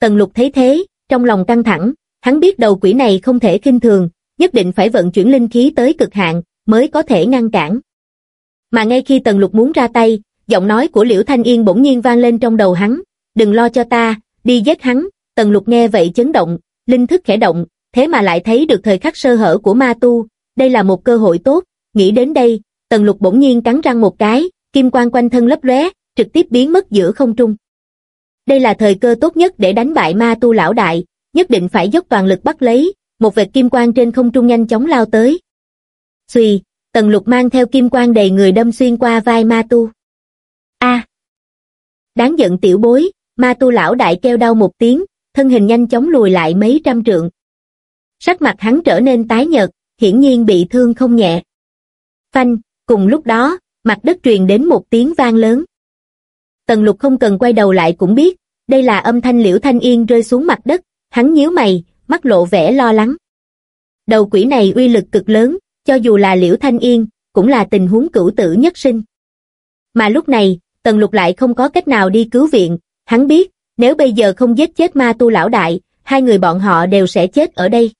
Tần lục thấy thế, trong lòng căng thẳng, hắn biết đầu quỷ này không thể kinh thường, nhất định phải vận chuyển linh khí tới cực hạn, mới có thể ngăn cản. Mà ngay khi tần lục muốn ra tay, giọng nói của Liễu Thanh Yên bỗng nhiên vang lên trong đầu hắn, đừng lo cho ta, đi giết hắn, tần lục nghe vậy chấn động, linh thức khẽ động, thế mà lại thấy được thời khắc sơ hở của ma tu, đây là một cơ hội tốt, nghĩ đến đây, tần lục bỗng nhiên cắn răng một cái, kim quang quanh thân lấp lóe, trực tiếp biến mất giữa không trung. Đây là thời cơ tốt nhất để đánh bại ma tu lão đại, nhất định phải dốc toàn lực bắt lấy, một vệt kim quang trên không trung nhanh chóng lao tới. Xùy, tần lục mang theo kim quang đầy người đâm xuyên qua vai ma tu. A. Đáng giận tiểu bối, ma tu lão đại kêu đau một tiếng, thân hình nhanh chóng lùi lại mấy trăm trượng. Sắc mặt hắn trở nên tái nhợt, hiển nhiên bị thương không nhẹ. Phanh, cùng lúc đó, mặt đất truyền đến một tiếng vang lớn. Tần lục không cần quay đầu lại cũng biết, đây là âm thanh liễu thanh yên rơi xuống mặt đất, hắn nhíu mày, mắt lộ vẻ lo lắng. Đầu quỷ này uy lực cực lớn, cho dù là liễu thanh yên, cũng là tình huống cửu tử nhất sinh. Mà lúc này, tần lục lại không có cách nào đi cứu viện, hắn biết, nếu bây giờ không giết chết ma tu lão đại, hai người bọn họ đều sẽ chết ở đây.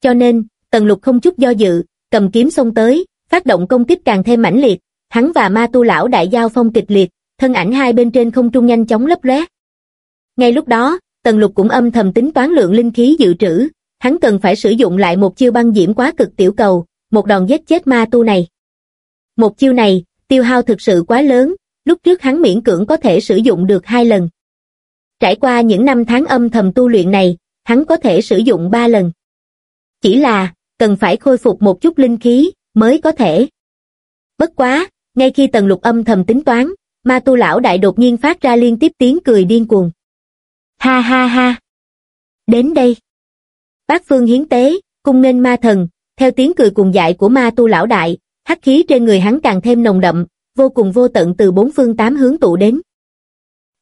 Cho nên, tần lục không chút do dự, cầm kiếm xông tới, phát động công kích càng thêm mãnh liệt, hắn và ma tu lão đại giao phong kịch liệt, thân ảnh hai bên trên không trung nhanh chóng lấp lóe. Ngay lúc đó, Tần Lục cũng âm thầm tính toán lượng linh khí dự trữ, hắn cần phải sử dụng lại một chiêu băng diễm quá cực tiểu cầu, một đòn giết chết ma tu này. Một chiêu này, tiêu hao thực sự quá lớn, lúc trước hắn miễn cưỡng có thể sử dụng được hai lần. Trải qua những năm tháng âm thầm tu luyện này, hắn có thể sử dụng ba lần. Chỉ là, cần phải khôi phục một chút linh khí, mới có thể. Bất quá, ngay khi tần lục âm thầm tính toán, ma tu lão đại đột nhiên phát ra liên tiếp tiếng cười điên cuồng. Ha ha ha! Đến đây! Bác phương hiến tế, cung nghênh ma thần, theo tiếng cười cuồng dại của ma tu lão đại, hắc khí trên người hắn càng thêm nồng đậm, vô cùng vô tận từ bốn phương tám hướng tụ đến.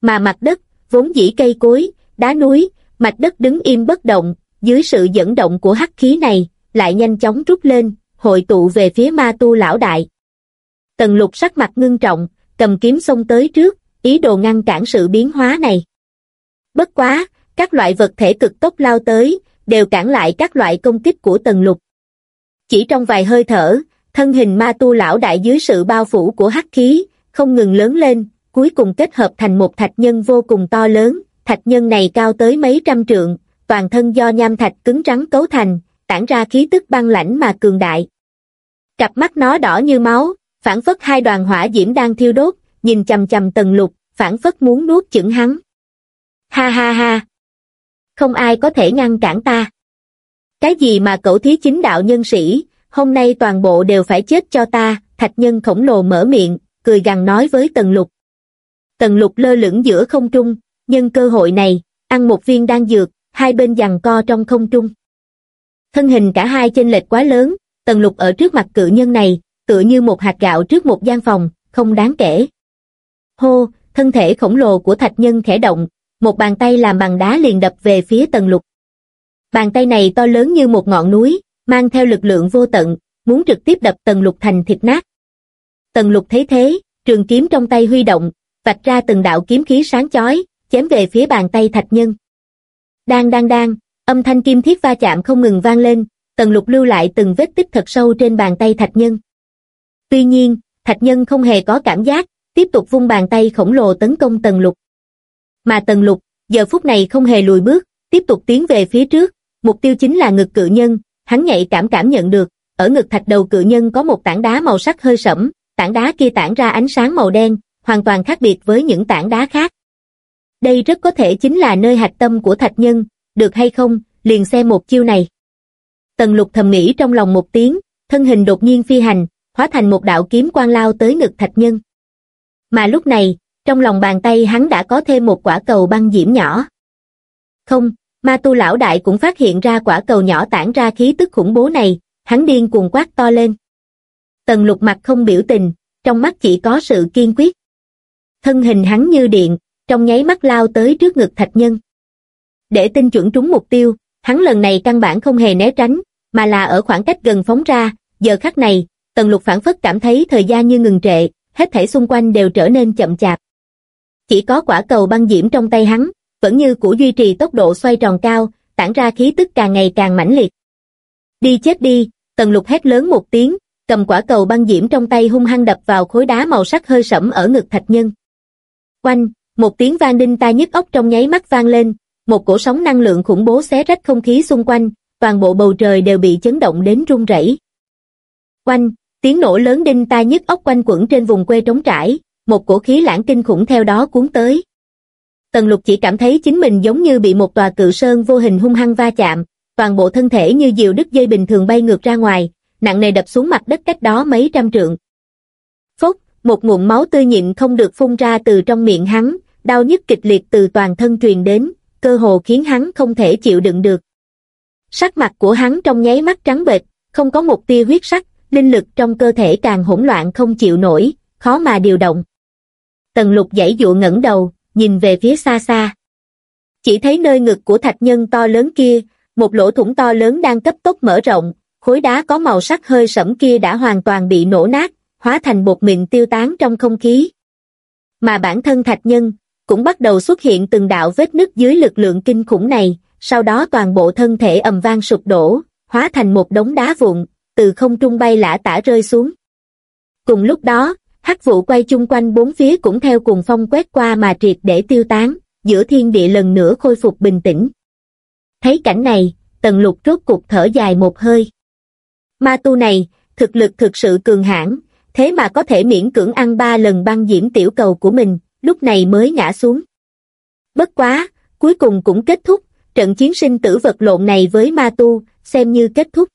Mà mặt đất, vốn dĩ cây cối, đá núi, mạch đất đứng im bất động, dưới sự dẫn động của hắc khí này, lại nhanh chóng rút lên, hội tụ về phía ma tu lão đại. Tần lục sắc mặt ngưng trọng, cầm kiếm xông tới trước, ý đồ ngăn cản sự biến hóa này. Bất quá, các loại vật thể cực tốc lao tới, đều cản lại các loại công kích của tần lục. Chỉ trong vài hơi thở, thân hình ma tu lão đại dưới sự bao phủ của hắc khí, không ngừng lớn lên, cuối cùng kết hợp thành một thạch nhân vô cùng to lớn, thạch nhân này cao tới mấy trăm trượng, toàn thân do nham thạch cứng trắng cấu thành, tản ra khí tức băng lãnh mà cường đại. Cặp mắt nó đỏ như máu, phản phất hai đoàn hỏa diễm đang thiêu đốt, nhìn chầm chầm tần lục, phản phất muốn nuốt chửng hắn. Ha ha ha! Không ai có thể ngăn cản ta. Cái gì mà cậu thí chính đạo nhân sĩ, hôm nay toàn bộ đều phải chết cho ta, thạch nhân khổng lồ mở miệng, cười gằn nói với tần lục. Tần lục lơ lửng giữa không trung, nhân cơ hội này, ăn một viên đan dược, hai bên giằng co trong không trung. Thân hình cả hai chênh lệch quá lớn, tần lục ở trước mặt cự nhân này, tựa như một hạt gạo trước một gian phòng, không đáng kể. Hô, thân thể khổng lồ của thạch nhân khẽ động, một bàn tay làm bằng đá liền đập về phía tần lục. Bàn tay này to lớn như một ngọn núi, mang theo lực lượng vô tận, muốn trực tiếp đập tần lục thành thịt nát. Tần lục thấy thế, trường kiếm trong tay huy động, vạch ra từng đạo kiếm khí sáng chói, chém về phía bàn tay thạch nhân. Đang đang đang, âm thanh kim thiết va chạm không ngừng vang lên, tần lục lưu lại từng vết tích thật sâu trên bàn tay thạch nhân. Tuy nhiên, thạch nhân không hề có cảm giác, tiếp tục vung bàn tay khổng lồ tấn công tần lục. Mà tần lục, giờ phút này không hề lùi bước, tiếp tục tiến về phía trước, mục tiêu chính là ngực cự nhân, hắn nhạy cảm cảm nhận được, ở ngực thạch đầu cự nhân có một tảng đá màu sắc hơi sẫm, tảng đá kia tản ra ánh sáng màu đen, hoàn toàn khác biệt với những tảng đá khác. Đây rất có thể chính là nơi hạch tâm của thạch nhân, được hay không, liền xem một chiêu này. Tần lục thầm nghĩ trong lòng một tiếng, thân hình đột nhiên phi hành, hóa thành một đạo kiếm quang lao tới ngực thạch nhân. Mà lúc này, trong lòng bàn tay hắn đã có thêm một quả cầu băng diễm nhỏ. Không, ma tu lão đại cũng phát hiện ra quả cầu nhỏ tản ra khí tức khủng bố này, hắn điên cuồng quát to lên. Tần lục mặt không biểu tình, trong mắt chỉ có sự kiên quyết. Thân hình hắn như điện, trong nháy mắt lao tới trước ngực thạch nhân. Để tinh chuẩn trúng mục tiêu, hắn lần này căn bản không hề né tránh, mà là ở khoảng cách gần phóng ra, giờ khắc này, tần lục phản phất cảm thấy thời gian như ngừng trệ, hết thảy xung quanh đều trở nên chậm chạp. Chỉ có quả cầu băng diễm trong tay hắn, vẫn như cũ duy trì tốc độ xoay tròn cao, tản ra khí tức càng ngày càng mãnh liệt. Đi chết đi, tần lục hét lớn một tiếng, cầm quả cầu băng diễm trong tay hung hăng đập vào khối đá màu sắc hơi sẫm ở ngực thạch nhân. Oanh, một tiếng vang đinh tai nhức óc trong nháy mắt vang lên, một cổ sóng năng lượng khủng bố xé rách không khí xung quanh, toàn bộ bầu trời đều bị chấn động đến rung rẩy. Oanh, tiếng nổ lớn đinh tai nhức óc quanh quẩn trên vùng quê trống trải, một cổ khí lãng kinh khủng theo đó cuốn tới. Tần lục chỉ cảm thấy chính mình giống như bị một tòa cự sơn vô hình hung hăng va chạm, toàn bộ thân thể như diều đứt dây bình thường bay ngược ra ngoài, nặng nề đập xuống mặt đất cách đó mấy trăm trượng. Một ngụm máu tươi nhịn không được phun ra từ trong miệng hắn, đau nhức kịch liệt từ toàn thân truyền đến, cơ hồ khiến hắn không thể chịu đựng được. Sắc mặt của hắn trong nháy mắt trắng bệch, không có một tia huyết sắc, linh lực trong cơ thể càng hỗn loạn không chịu nổi, khó mà điều động. Tần lục dãy dụ ngẩng đầu, nhìn về phía xa xa. Chỉ thấy nơi ngực của thạch nhân to lớn kia, một lỗ thủng to lớn đang cấp tốc mở rộng, khối đá có màu sắc hơi sẫm kia đã hoàn toàn bị nổ nát, hóa thành bột mịn tiêu tán trong không khí. Mà bản thân thạch nhân, cũng bắt đầu xuất hiện từng đạo vết nứt dưới lực lượng kinh khủng này, sau đó toàn bộ thân thể ầm vang sụp đổ, hóa thành một đống đá vụn, từ không trung bay lả tả rơi xuống. Cùng lúc đó, hắc vụ quay chung quanh bốn phía cũng theo cùng phong quét qua mà triệt để tiêu tán, giữa thiên địa lần nữa khôi phục bình tĩnh. Thấy cảnh này, tần lục rốt cục thở dài một hơi. Ma tu này, thực lực thực sự cường hãn, thế mà có thể miễn cưỡng ăn ba lần băng diễm tiểu cầu của mình, lúc này mới ngã xuống. Bất quá, cuối cùng cũng kết thúc, trận chiến sinh tử vật lộn này với ma tu, xem như kết thúc.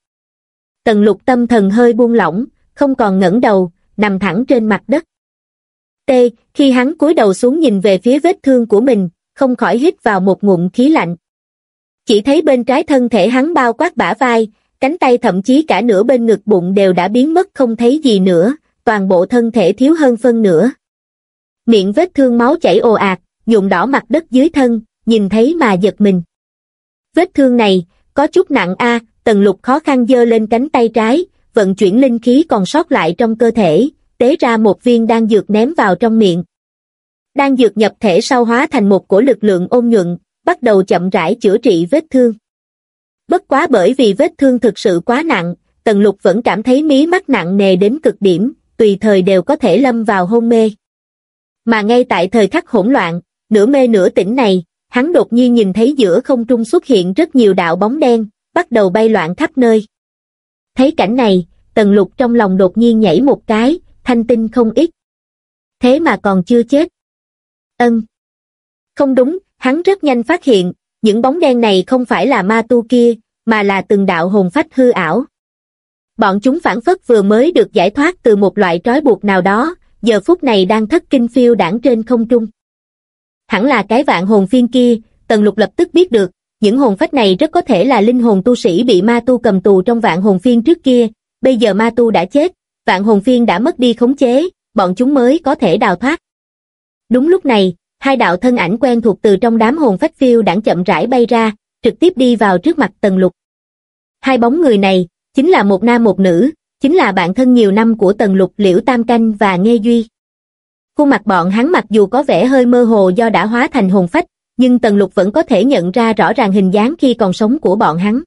Tần lục tâm thần hơi buông lỏng, không còn ngẩng đầu, nằm thẳng trên mặt đất. T, khi hắn cúi đầu xuống nhìn về phía vết thương của mình, không khỏi hít vào một ngụm khí lạnh. Chỉ thấy bên trái thân thể hắn bao quát bả vai, cánh tay thậm chí cả nửa bên ngực bụng đều đã biến mất không thấy gì nữa, toàn bộ thân thể thiếu hơn phân nửa. Miệng vết thương máu chảy ồ ạt, nhuộm đỏ mặt đất dưới thân, nhìn thấy mà giật mình. Vết thương này, có chút nặng a tần lục khó khăn dơ lên cánh tay trái, vận chuyển linh khí còn sót lại trong cơ thể, tế ra một viên đan dược ném vào trong miệng. Đan dược nhập thể sau hóa thành một cổ lực lượng ôn nhuận, bắt đầu chậm rãi chữa trị vết thương. Bất quá bởi vì vết thương thực sự quá nặng, Tần Lục vẫn cảm thấy mí mắt nặng nề đến cực điểm, tùy thời đều có thể lâm vào hôn mê. Mà ngay tại thời khắc hỗn loạn, nửa mê nửa tỉnh này, hắn đột nhiên nhìn thấy giữa không trung xuất hiện rất nhiều đạo bóng đen, bắt đầu bay loạn khắp nơi. Thấy cảnh này, Tần Lục trong lòng đột nhiên nhảy một cái, thanh tinh không ít. Thế mà còn chưa chết. Ân. Không đúng, hắn rất nhanh phát hiện, những bóng đen này không phải là ma tu kia, mà là từng đạo hồn phách hư ảo. Bọn chúng phản phất vừa mới được giải thoát từ một loại trói buộc nào đó, giờ phút này đang thất kinh phiêu đảng trên không trung. Hẳn là cái vạn hồn phiên kia, Tần Lục lập tức biết được, những hồn phách này rất có thể là linh hồn tu sĩ bị ma tu cầm tù trong vạn hồn phiên trước kia, bây giờ ma tu đã chết, vạn hồn phiên đã mất đi khống chế, bọn chúng mới có thể đào thoát. Đúng lúc này, hai đạo thân ảnh quen thuộc từ trong đám hồn phách phiêu đảng chậm rãi bay ra, trực tiếp đi vào trước mặt Tần Lục. Hai bóng người này, chính là một nam một nữ, chính là bạn thân nhiều năm của Tần Lục Liễu Tam Canh và Nghe Duy. Khuôn mặt bọn hắn mặc dù có vẻ hơi mơ hồ do đã hóa thành hồn phách, nhưng Tần Lục vẫn có thể nhận ra rõ ràng hình dáng khi còn sống của bọn hắn.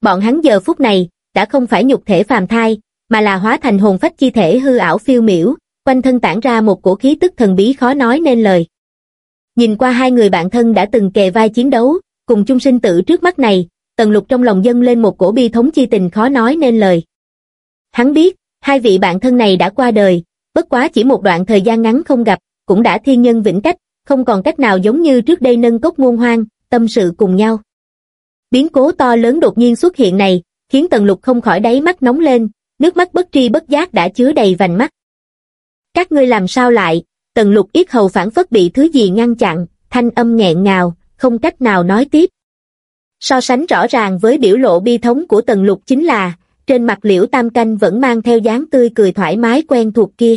Bọn hắn giờ phút này, đã không phải nhục thể phàm thai, mà là hóa thành hồn phách chi thể hư ảo phiêu miểu, quanh thân tản ra một cổ khí tức thần bí khó nói nên lời. Nhìn qua hai người bạn thân đã từng kề vai chiến đấu, cùng chung sinh tử trước mắt này, Tần Lục trong lòng dâng lên một cổ bi thống chi tình khó nói nên lời. Hắn biết, hai vị bạn thân này đã qua đời, bất quá chỉ một đoạn thời gian ngắn không gặp, cũng đã thiên nhân vĩnh cách, không còn cách nào giống như trước đây nâng cốc ngôn hoang, tâm sự cùng nhau. Biến cố to lớn đột nhiên xuất hiện này, khiến Tần Lục không khỏi đáy mắt nóng lên, nước mắt bất tri bất giác đã chứa đầy vành mắt. Các ngươi làm sao lại, Tần Lục yết hầu phản phất bị thứ gì ngăn chặn, thanh âm nghẹn ngào, không cách nào nói tiếp. So sánh rõ ràng với biểu lộ bi thống của Tần Lục chính là, trên mặt liễu tam canh vẫn mang theo dáng tươi cười thoải mái quen thuộc kia.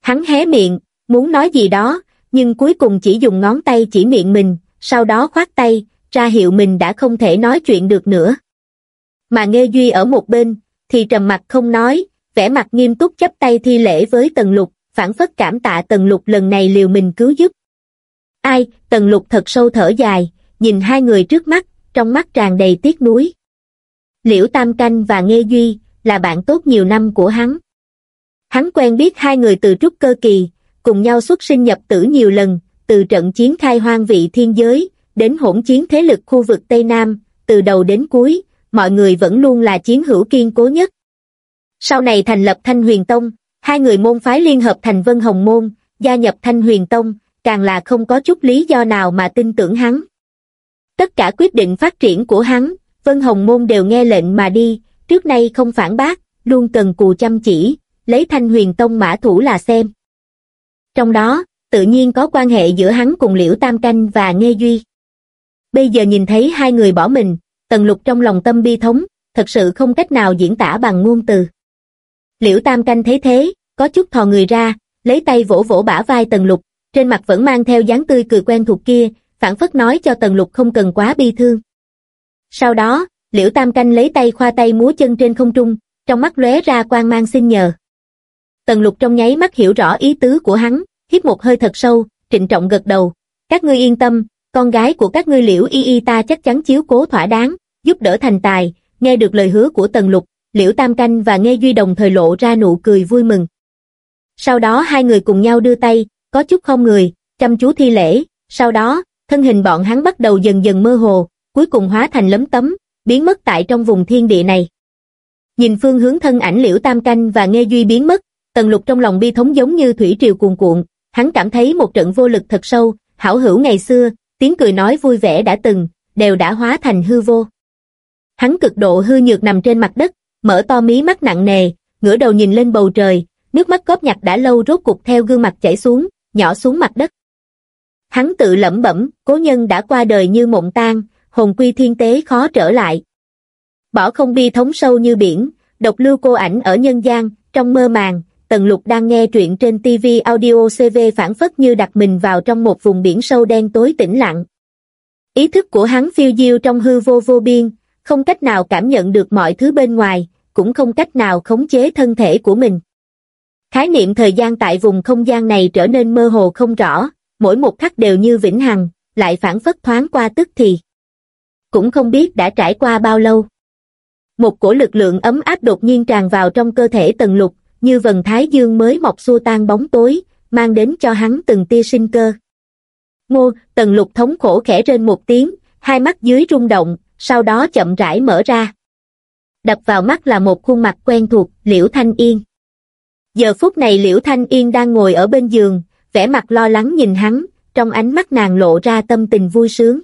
Hắn hé miệng, muốn nói gì đó, nhưng cuối cùng chỉ dùng ngón tay chỉ miệng mình, sau đó khoát tay, ra hiệu mình đã không thể nói chuyện được nữa. Mà nghe Duy ở một bên, thì trầm mặt không nói, vẻ mặt nghiêm túc chấp tay thi lễ với Tần Lục, phản phất cảm tạ Tần Lục lần này liều mình cứu giúp. Ai, Tần Lục thật sâu thở dài, nhìn hai người trước mắt, trong mắt tràn đầy tiếc nuối. Liễu Tam Canh và Nghê Duy, là bạn tốt nhiều năm của hắn. Hắn quen biết hai người từ trúc cơ kỳ, cùng nhau xuất sinh nhập tử nhiều lần, từ trận chiến khai hoang vị thiên giới, đến hỗn chiến thế lực khu vực Tây Nam, từ đầu đến cuối, mọi người vẫn luôn là chiến hữu kiên cố nhất. Sau này thành lập Thanh Huyền Tông, hai người môn phái liên hợp thành Vân Hồng Môn, gia nhập Thanh Huyền Tông, càng là không có chút lý do nào mà tin tưởng hắn. Tất cả quyết định phát triển của hắn, Vân Hồng Môn đều nghe lệnh mà đi, trước nay không phản bác, luôn cần cù chăm chỉ, lấy Thanh Huyền Tông mã thủ là xem. Trong đó, tự nhiên có quan hệ giữa hắn cùng Liễu Tam Canh và Nghe Duy. Bây giờ nhìn thấy hai người bỏ mình, Tần Lục trong lòng tâm bi thống, thật sự không cách nào diễn tả bằng ngôn từ. Liễu Tam Canh thấy thế, có chút thò người ra, lấy tay vỗ vỗ bả vai Tần Lục, trên mặt vẫn mang theo dáng tươi cười quen thuộc kia, phản phất nói cho Tần Lục không cần quá bi thương. Sau đó, Liễu Tam Canh lấy tay khoa tay múa chân trên không trung, trong mắt lóe ra quang mang xin nhờ. Tần Lục trong nháy mắt hiểu rõ ý tứ của hắn, hít một hơi thật sâu, trịnh trọng gật đầu. Các ngươi yên tâm, con gái của các ngươi liễu y y ta chắc chắn chiếu cố thỏa đáng, giúp đỡ thành tài, nghe được lời hứa của Tần Lục, liễu Tam Canh và nghe Duy đồng thời lộ ra nụ cười vui mừng. Sau đó hai người cùng nhau đưa tay, có chút không người, chăm chú thi lễ, sau đó, thân hình bọn hắn bắt đầu dần dần mơ hồ, cuối cùng hóa thành lấm tấm, biến mất tại trong vùng thiên địa này. Nhìn phương hướng thân ảnh liễu tam canh và nghe duy biến mất, tần lục trong lòng bi thống giống như thủy triều cuồn cuộn, hắn cảm thấy một trận vô lực thật sâu, hảo hữu ngày xưa, tiếng cười nói vui vẻ đã từng, đều đã hóa thành hư vô. Hắn cực độ hư nhược nằm trên mặt đất, mở to mí mắt nặng nề, ngửa đầu nhìn lên bầu trời, nước mắt cóp nhặt đã lâu rốt cục theo gương mặt chảy xuống, nhỏ xuống mặt đất. Hắn tự lẩm bẩm, cố nhân đã qua đời như mộng tan, hồn quy thiên tế khó trở lại. bỏ không bi thống sâu như biển, độc lưu cô ảnh ở nhân gian, trong mơ màng, Tần Lục đang nghe truyện trên TV audio CV phản phất như đặt mình vào trong một vùng biển sâu đen tối tĩnh lặng. Ý thức của hắn phiêu diêu trong hư vô vô biên, không cách nào cảm nhận được mọi thứ bên ngoài, cũng không cách nào khống chế thân thể của mình. Khái niệm thời gian tại vùng không gian này trở nên mơ hồ không rõ, mỗi một khắc đều như vĩnh hằng, lại phản phất thoáng qua tức thì. Cũng không biết đã trải qua bao lâu. Một cổ lực lượng ấm áp đột nhiên tràn vào trong cơ thể tần lục, như vần thái dương mới mọc xua tan bóng tối, mang đến cho hắn từng tia sinh cơ. Ngô, tần lục thống khổ khẽ trên một tiếng, hai mắt dưới rung động, sau đó chậm rãi mở ra. Đập vào mắt là một khuôn mặt quen thuộc, Liễu Thanh Yên. Giờ phút này Liễu Thanh Yên đang ngồi ở bên giường, vẻ mặt lo lắng nhìn hắn, trong ánh mắt nàng lộ ra tâm tình vui sướng.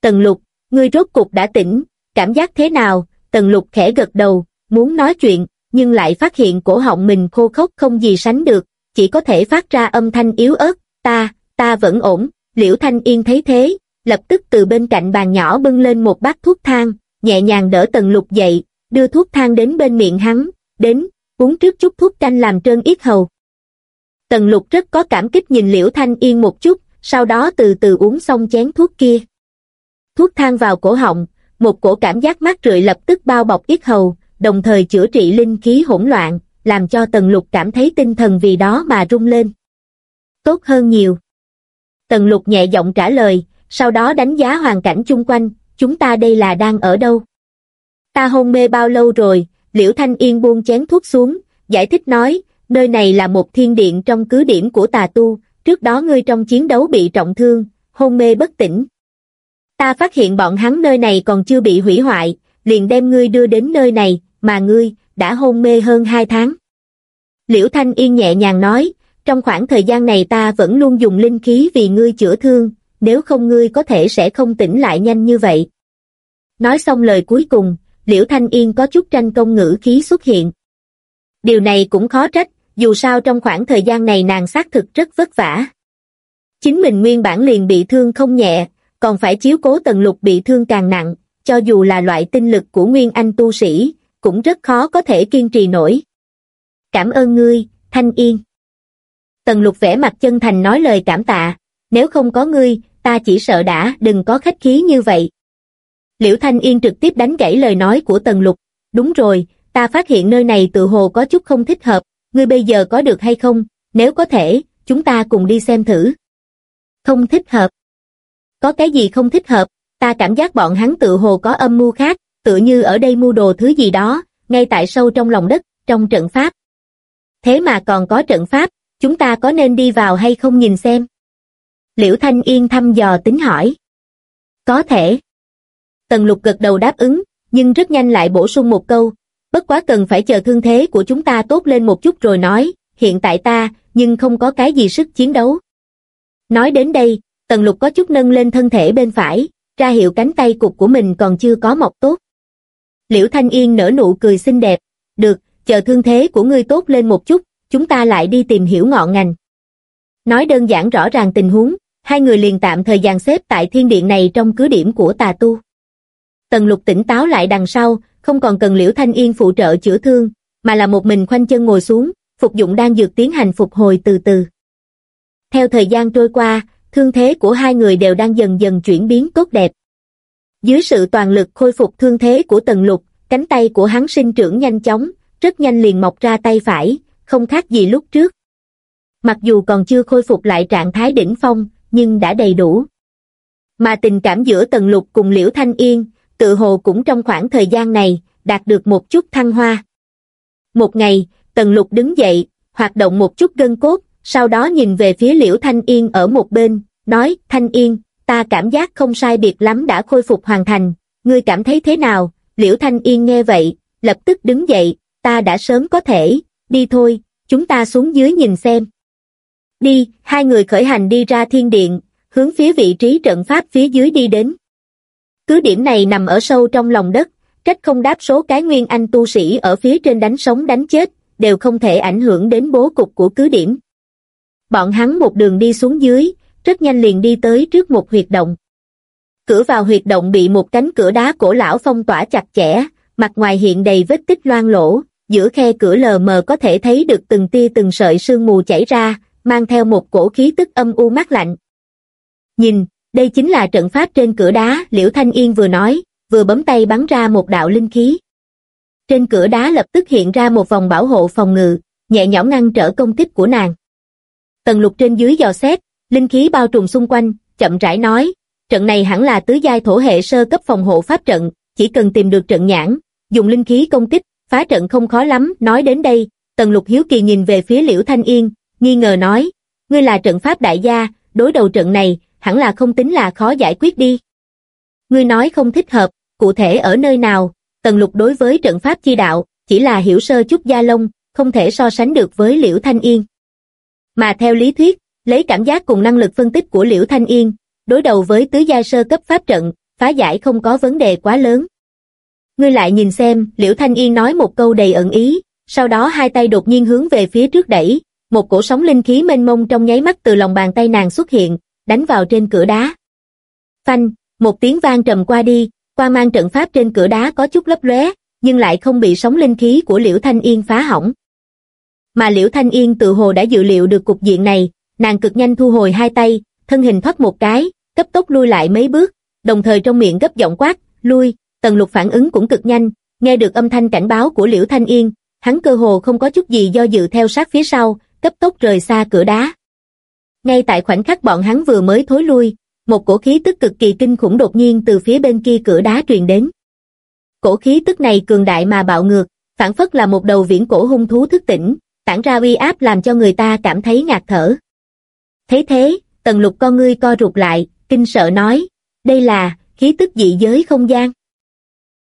Tần lục, ngươi rốt cục đã tỉnh, cảm giác thế nào? Tần lục khẽ gật đầu, muốn nói chuyện, nhưng lại phát hiện cổ họng mình khô khốc không gì sánh được, chỉ có thể phát ra âm thanh yếu ớt, ta, ta vẫn ổn, liễu thanh yên thấy thế, lập tức từ bên cạnh bàn nhỏ bưng lên một bát thuốc thang, nhẹ nhàng đỡ tần lục dậy, đưa thuốc thang đến bên miệng hắn, đến, uống trước chút thuốc canh làm trơn yết hầu. Tần lục rất có cảm kích nhìn liễu thanh yên một chút, sau đó từ từ uống xong chén thuốc kia. Thuốc thang vào cổ họng, một cổ cảm giác mát rượi lập tức bao bọc yết hầu, đồng thời chữa trị linh khí hỗn loạn, làm cho Tần Lục cảm thấy tinh thần vì đó mà rung lên. Tốt hơn nhiều. Tần Lục nhẹ giọng trả lời, sau đó đánh giá hoàn cảnh chung quanh, chúng ta đây là đang ở đâu? Ta hôn mê bao lâu rồi, Liễu Thanh Yên buông chén thuốc xuống, giải thích nói, nơi này là một thiên điện trong cứ điểm của tà tu, trước đó ngươi trong chiến đấu bị trọng thương, hôn mê bất tỉnh. Ta phát hiện bọn hắn nơi này còn chưa bị hủy hoại, liền đem ngươi đưa đến nơi này, mà ngươi, đã hôn mê hơn hai tháng. Liễu Thanh Yên nhẹ nhàng nói, trong khoảng thời gian này ta vẫn luôn dùng linh khí vì ngươi chữa thương, nếu không ngươi có thể sẽ không tỉnh lại nhanh như vậy. Nói xong lời cuối cùng, Liễu Thanh Yên có chút tranh công ngữ khí xuất hiện. Điều này cũng khó trách, dù sao trong khoảng thời gian này nàng xác thực rất vất vả. Chính mình nguyên bản liền bị thương không nhẹ, còn phải chiếu cố tần lục bị thương càng nặng, cho dù là loại tinh lực của nguyên anh tu sĩ, cũng rất khó có thể kiên trì nổi. Cảm ơn ngươi, Thanh Yên. Tần lục vẽ mặt chân thành nói lời cảm tạ, nếu không có ngươi, ta chỉ sợ đã đừng có khách khí như vậy. Liễu Thanh Yên trực tiếp đánh gãy lời nói của Tần Lục, đúng rồi, ta phát hiện nơi này tự hồ có chút không thích hợp, ngươi bây giờ có được hay không, nếu có thể, chúng ta cùng đi xem thử. Không thích hợp. Có cái gì không thích hợp, ta cảm giác bọn hắn tự hồ có âm mưu khác, tự như ở đây mua đồ thứ gì đó, ngay tại sâu trong lòng đất, trong trận pháp. Thế mà còn có trận pháp, chúng ta có nên đi vào hay không nhìn xem? Liễu Thanh Yên thăm dò tính hỏi. Có thể. Tần lục gật đầu đáp ứng, nhưng rất nhanh lại bổ sung một câu, bất quá cần phải chờ thương thế của chúng ta tốt lên một chút rồi nói, hiện tại ta, nhưng không có cái gì sức chiến đấu. Nói đến đây, tần lục có chút nâng lên thân thể bên phải, ra hiệu cánh tay cục của mình còn chưa có mọc tốt. Liễu Thanh Yên nở nụ cười xinh đẹp, được, chờ thương thế của ngươi tốt lên một chút, chúng ta lại đi tìm hiểu ngọn ngành. Nói đơn giản rõ ràng tình huống, hai người liền tạm thời gian xếp tại thiên điện này trong cứ điểm của tà tu. Tần lục tỉnh táo lại đằng sau, không còn cần Liễu Thanh Yên phụ trợ chữa thương, mà là một mình khoanh chân ngồi xuống, phục dụng đang dược tiến hành phục hồi từ từ. Theo thời gian trôi qua, thương thế của hai người đều đang dần dần chuyển biến tốt đẹp. Dưới sự toàn lực khôi phục thương thế của Tần Lục, cánh tay của hắn sinh trưởng nhanh chóng, rất nhanh liền mọc ra tay phải, không khác gì lúc trước. Mặc dù còn chưa khôi phục lại trạng thái đỉnh phong, nhưng đã đầy đủ. Mà tình cảm giữa Tần Lục cùng Liễu Thanh Yên, tự hồ cũng trong khoảng thời gian này, đạt được một chút thăng hoa. Một ngày, Tần Lục đứng dậy, hoạt động một chút gân cốt, sau đó nhìn về phía Liễu Thanh Yên ở một bên, nói, Thanh Yên, ta cảm giác không sai biệt lắm đã khôi phục hoàn thành, ngươi cảm thấy thế nào? Liễu Thanh Yên nghe vậy, lập tức đứng dậy, ta đã sớm có thể, đi thôi, chúng ta xuống dưới nhìn xem. Đi, hai người khởi hành đi ra thiên điện, hướng phía vị trí trận pháp phía dưới đi đến. Cứ điểm này nằm ở sâu trong lòng đất, trách không đáp số cái nguyên anh tu sĩ ở phía trên đánh sống đánh chết, đều không thể ảnh hưởng đến bố cục của cứ điểm. Bọn hắn một đường đi xuống dưới, rất nhanh liền đi tới trước một huyệt động. Cửa vào huyệt động bị một cánh cửa đá cổ lão phong tỏa chặt chẽ, mặt ngoài hiện đầy vết tích loang lỗ, giữa khe cửa lờ mờ có thể thấy được từng tia từng sợi sương mù chảy ra, mang theo một cổ khí tức âm u mát lạnh. Nhìn, đây chính là trận pháp trên cửa đá, Liễu Thanh Yên vừa nói, vừa bấm tay bắn ra một đạo linh khí. Trên cửa đá lập tức hiện ra một vòng bảo hộ phòng ngự, nhẹ nhõm ngăn trở công kích của nàng. Tần lục trên dưới dò xét, linh khí bao trùm xung quanh, chậm rãi nói, trận này hẳn là tứ giai thổ hệ sơ cấp phòng hộ pháp trận, chỉ cần tìm được trận nhãn, dùng linh khí công kích, phá trận không khó lắm, nói đến đây, tần lục hiếu kỳ nhìn về phía liễu thanh yên, nghi ngờ nói, ngươi là trận pháp đại gia, đối đầu trận này, hẳn là không tính là khó giải quyết đi. Ngươi nói không thích hợp, cụ thể ở nơi nào, tần lục đối với trận pháp chi đạo, chỉ là hiểu sơ chút gia lông, không thể so sánh được với liễu thanh yên. Mà theo lý thuyết, lấy cảm giác cùng năng lực phân tích của liễu thanh yên, đối đầu với tứ gia sơ cấp pháp trận, phá giải không có vấn đề quá lớn. Ngươi lại nhìn xem, Liễu Thanh Yên nói một câu đầy ẩn ý, sau đó hai tay đột nhiên hướng về phía trước đẩy, một cổ sóng linh khí mênh mông trong nháy mắt từ lòng bàn tay nàng xuất hiện, đánh vào trên cửa đá. Phanh, một tiếng vang trầm qua đi, qua mang trận pháp trên cửa đá có chút lấp lóe, nhưng lại không bị sóng linh khí của Liễu Thanh Yên phá hỏng. Mà Liễu Thanh Yên tự hồ đã dự liệu được cục diện này, nàng cực nhanh thu hồi hai tay, thân hình thoát một cái, cấp tốc lui lại mấy bước, đồng thời trong miệng gấp giọng quát, lui, tần lục phản ứng cũng cực nhanh, nghe được âm thanh cảnh báo của Liễu Thanh Yên, hắn cơ hồ không có chút gì do dự theo sát phía sau, cấp tốc rời xa cửa đá. Ngay tại khoảnh khắc bọn hắn vừa mới thối lui, một cổ khí tức cực kỳ kinh khủng đột nhiên từ phía bên kia cửa đá truyền đến. Cổ khí tức này cường đại mà bạo ngược, phản phất là một đầu viễn cổ hung thú thức tỉnh, tản ra uy áp làm cho người ta cảm thấy ngạt thở. Thấy thế, tần lục con ngươi co rụt lại, kinh sợ nói, đây là, khí tức dị giới không gian.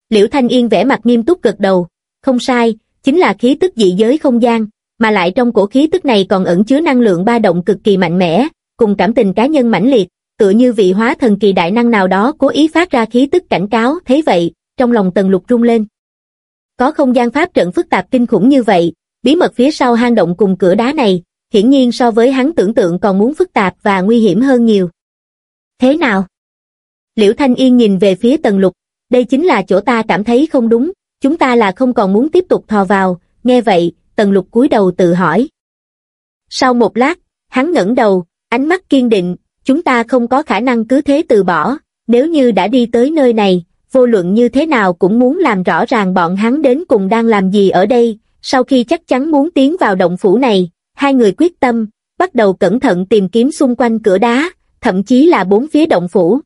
Liễu Thanh Yên vẻ mặt nghiêm túc gật đầu, không sai, chính là khí tức dị giới không gian, mà lại trong cổ khí tức này còn ẩn chứa năng lượng ba động cực kỳ mạnh mẽ, cùng cảm tình cá nhân mãnh liệt, tựa như vị hóa thần kỳ đại năng nào đó cố ý phát ra khí tức cảnh cáo, thế vậy, trong lòng tần lục rung lên. Có không gian pháp trận phức tạp kinh khủng như vậy, bí mật phía sau hang động cùng cửa đá này, hiển nhiên so với hắn tưởng tượng còn muốn phức tạp và nguy hiểm hơn nhiều. Thế nào? Liễu Thanh Yên nhìn về phía tần lục, đây chính là chỗ ta cảm thấy không đúng, chúng ta là không còn muốn tiếp tục thò vào, nghe vậy, tần lục cúi đầu tự hỏi. Sau một lát, hắn ngẩng đầu, ánh mắt kiên định, chúng ta không có khả năng cứ thế từ bỏ, nếu như đã đi tới nơi này, vô luận như thế nào cũng muốn làm rõ ràng bọn hắn đến cùng đang làm gì ở đây, sau khi chắc chắn muốn tiến vào động phủ này, hai người quyết tâm, bắt đầu cẩn thận tìm kiếm xung quanh cửa đá, thậm chí là bốn phía động phủ.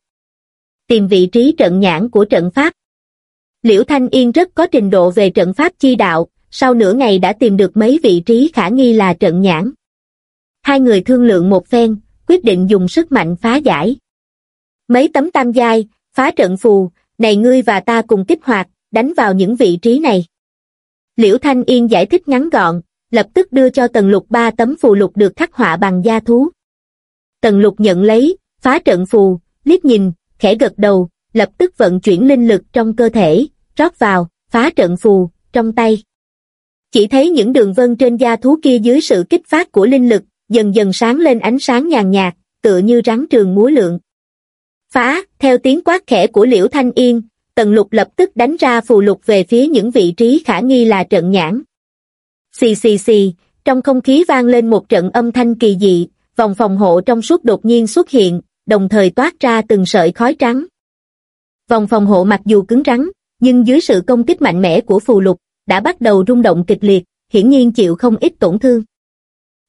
Tìm vị trí trận nhãn của trận pháp. Liễu Thanh Yên rất có trình độ về trận pháp chi đạo, sau nửa ngày đã tìm được mấy vị trí khả nghi là trận nhãn. Hai người thương lượng một phen, quyết định dùng sức mạnh phá giải. Mấy tấm tam giai, phá trận phù, này ngươi và ta cùng kích hoạt, đánh vào những vị trí này. Liễu Thanh Yên giải thích ngắn gọn, lập tức đưa cho Tần Lục ba tấm phù lục được khắc họa bằng da thú. Tần Lục nhận lấy, phá trận phù, liếc nhìn, khẽ gật đầu, lập tức vận chuyển linh lực trong cơ thể, rót vào, phá trận phù, trong tay. Chỉ thấy những đường vân trên da thú kia dưới sự kích phát của linh lực, dần dần sáng lên ánh sáng nhàn nhạt, tựa như rắn trường múa lượng. Phá, theo tiếng quát khẽ của Liễu Thanh Yên, Tần Lục lập tức đánh ra phù lục về phía những vị trí khả nghi là trận nhãn. Xì xì xì, trong không khí vang lên một trận âm thanh kỳ dị, vòng phòng hộ trong suốt đột nhiên xuất hiện, đồng thời toát ra từng sợi khói trắng. Vòng phòng hộ mặc dù cứng rắn, nhưng dưới sự công kích mạnh mẽ của phù lục, đã bắt đầu rung động kịch liệt, hiển nhiên chịu không ít tổn thương.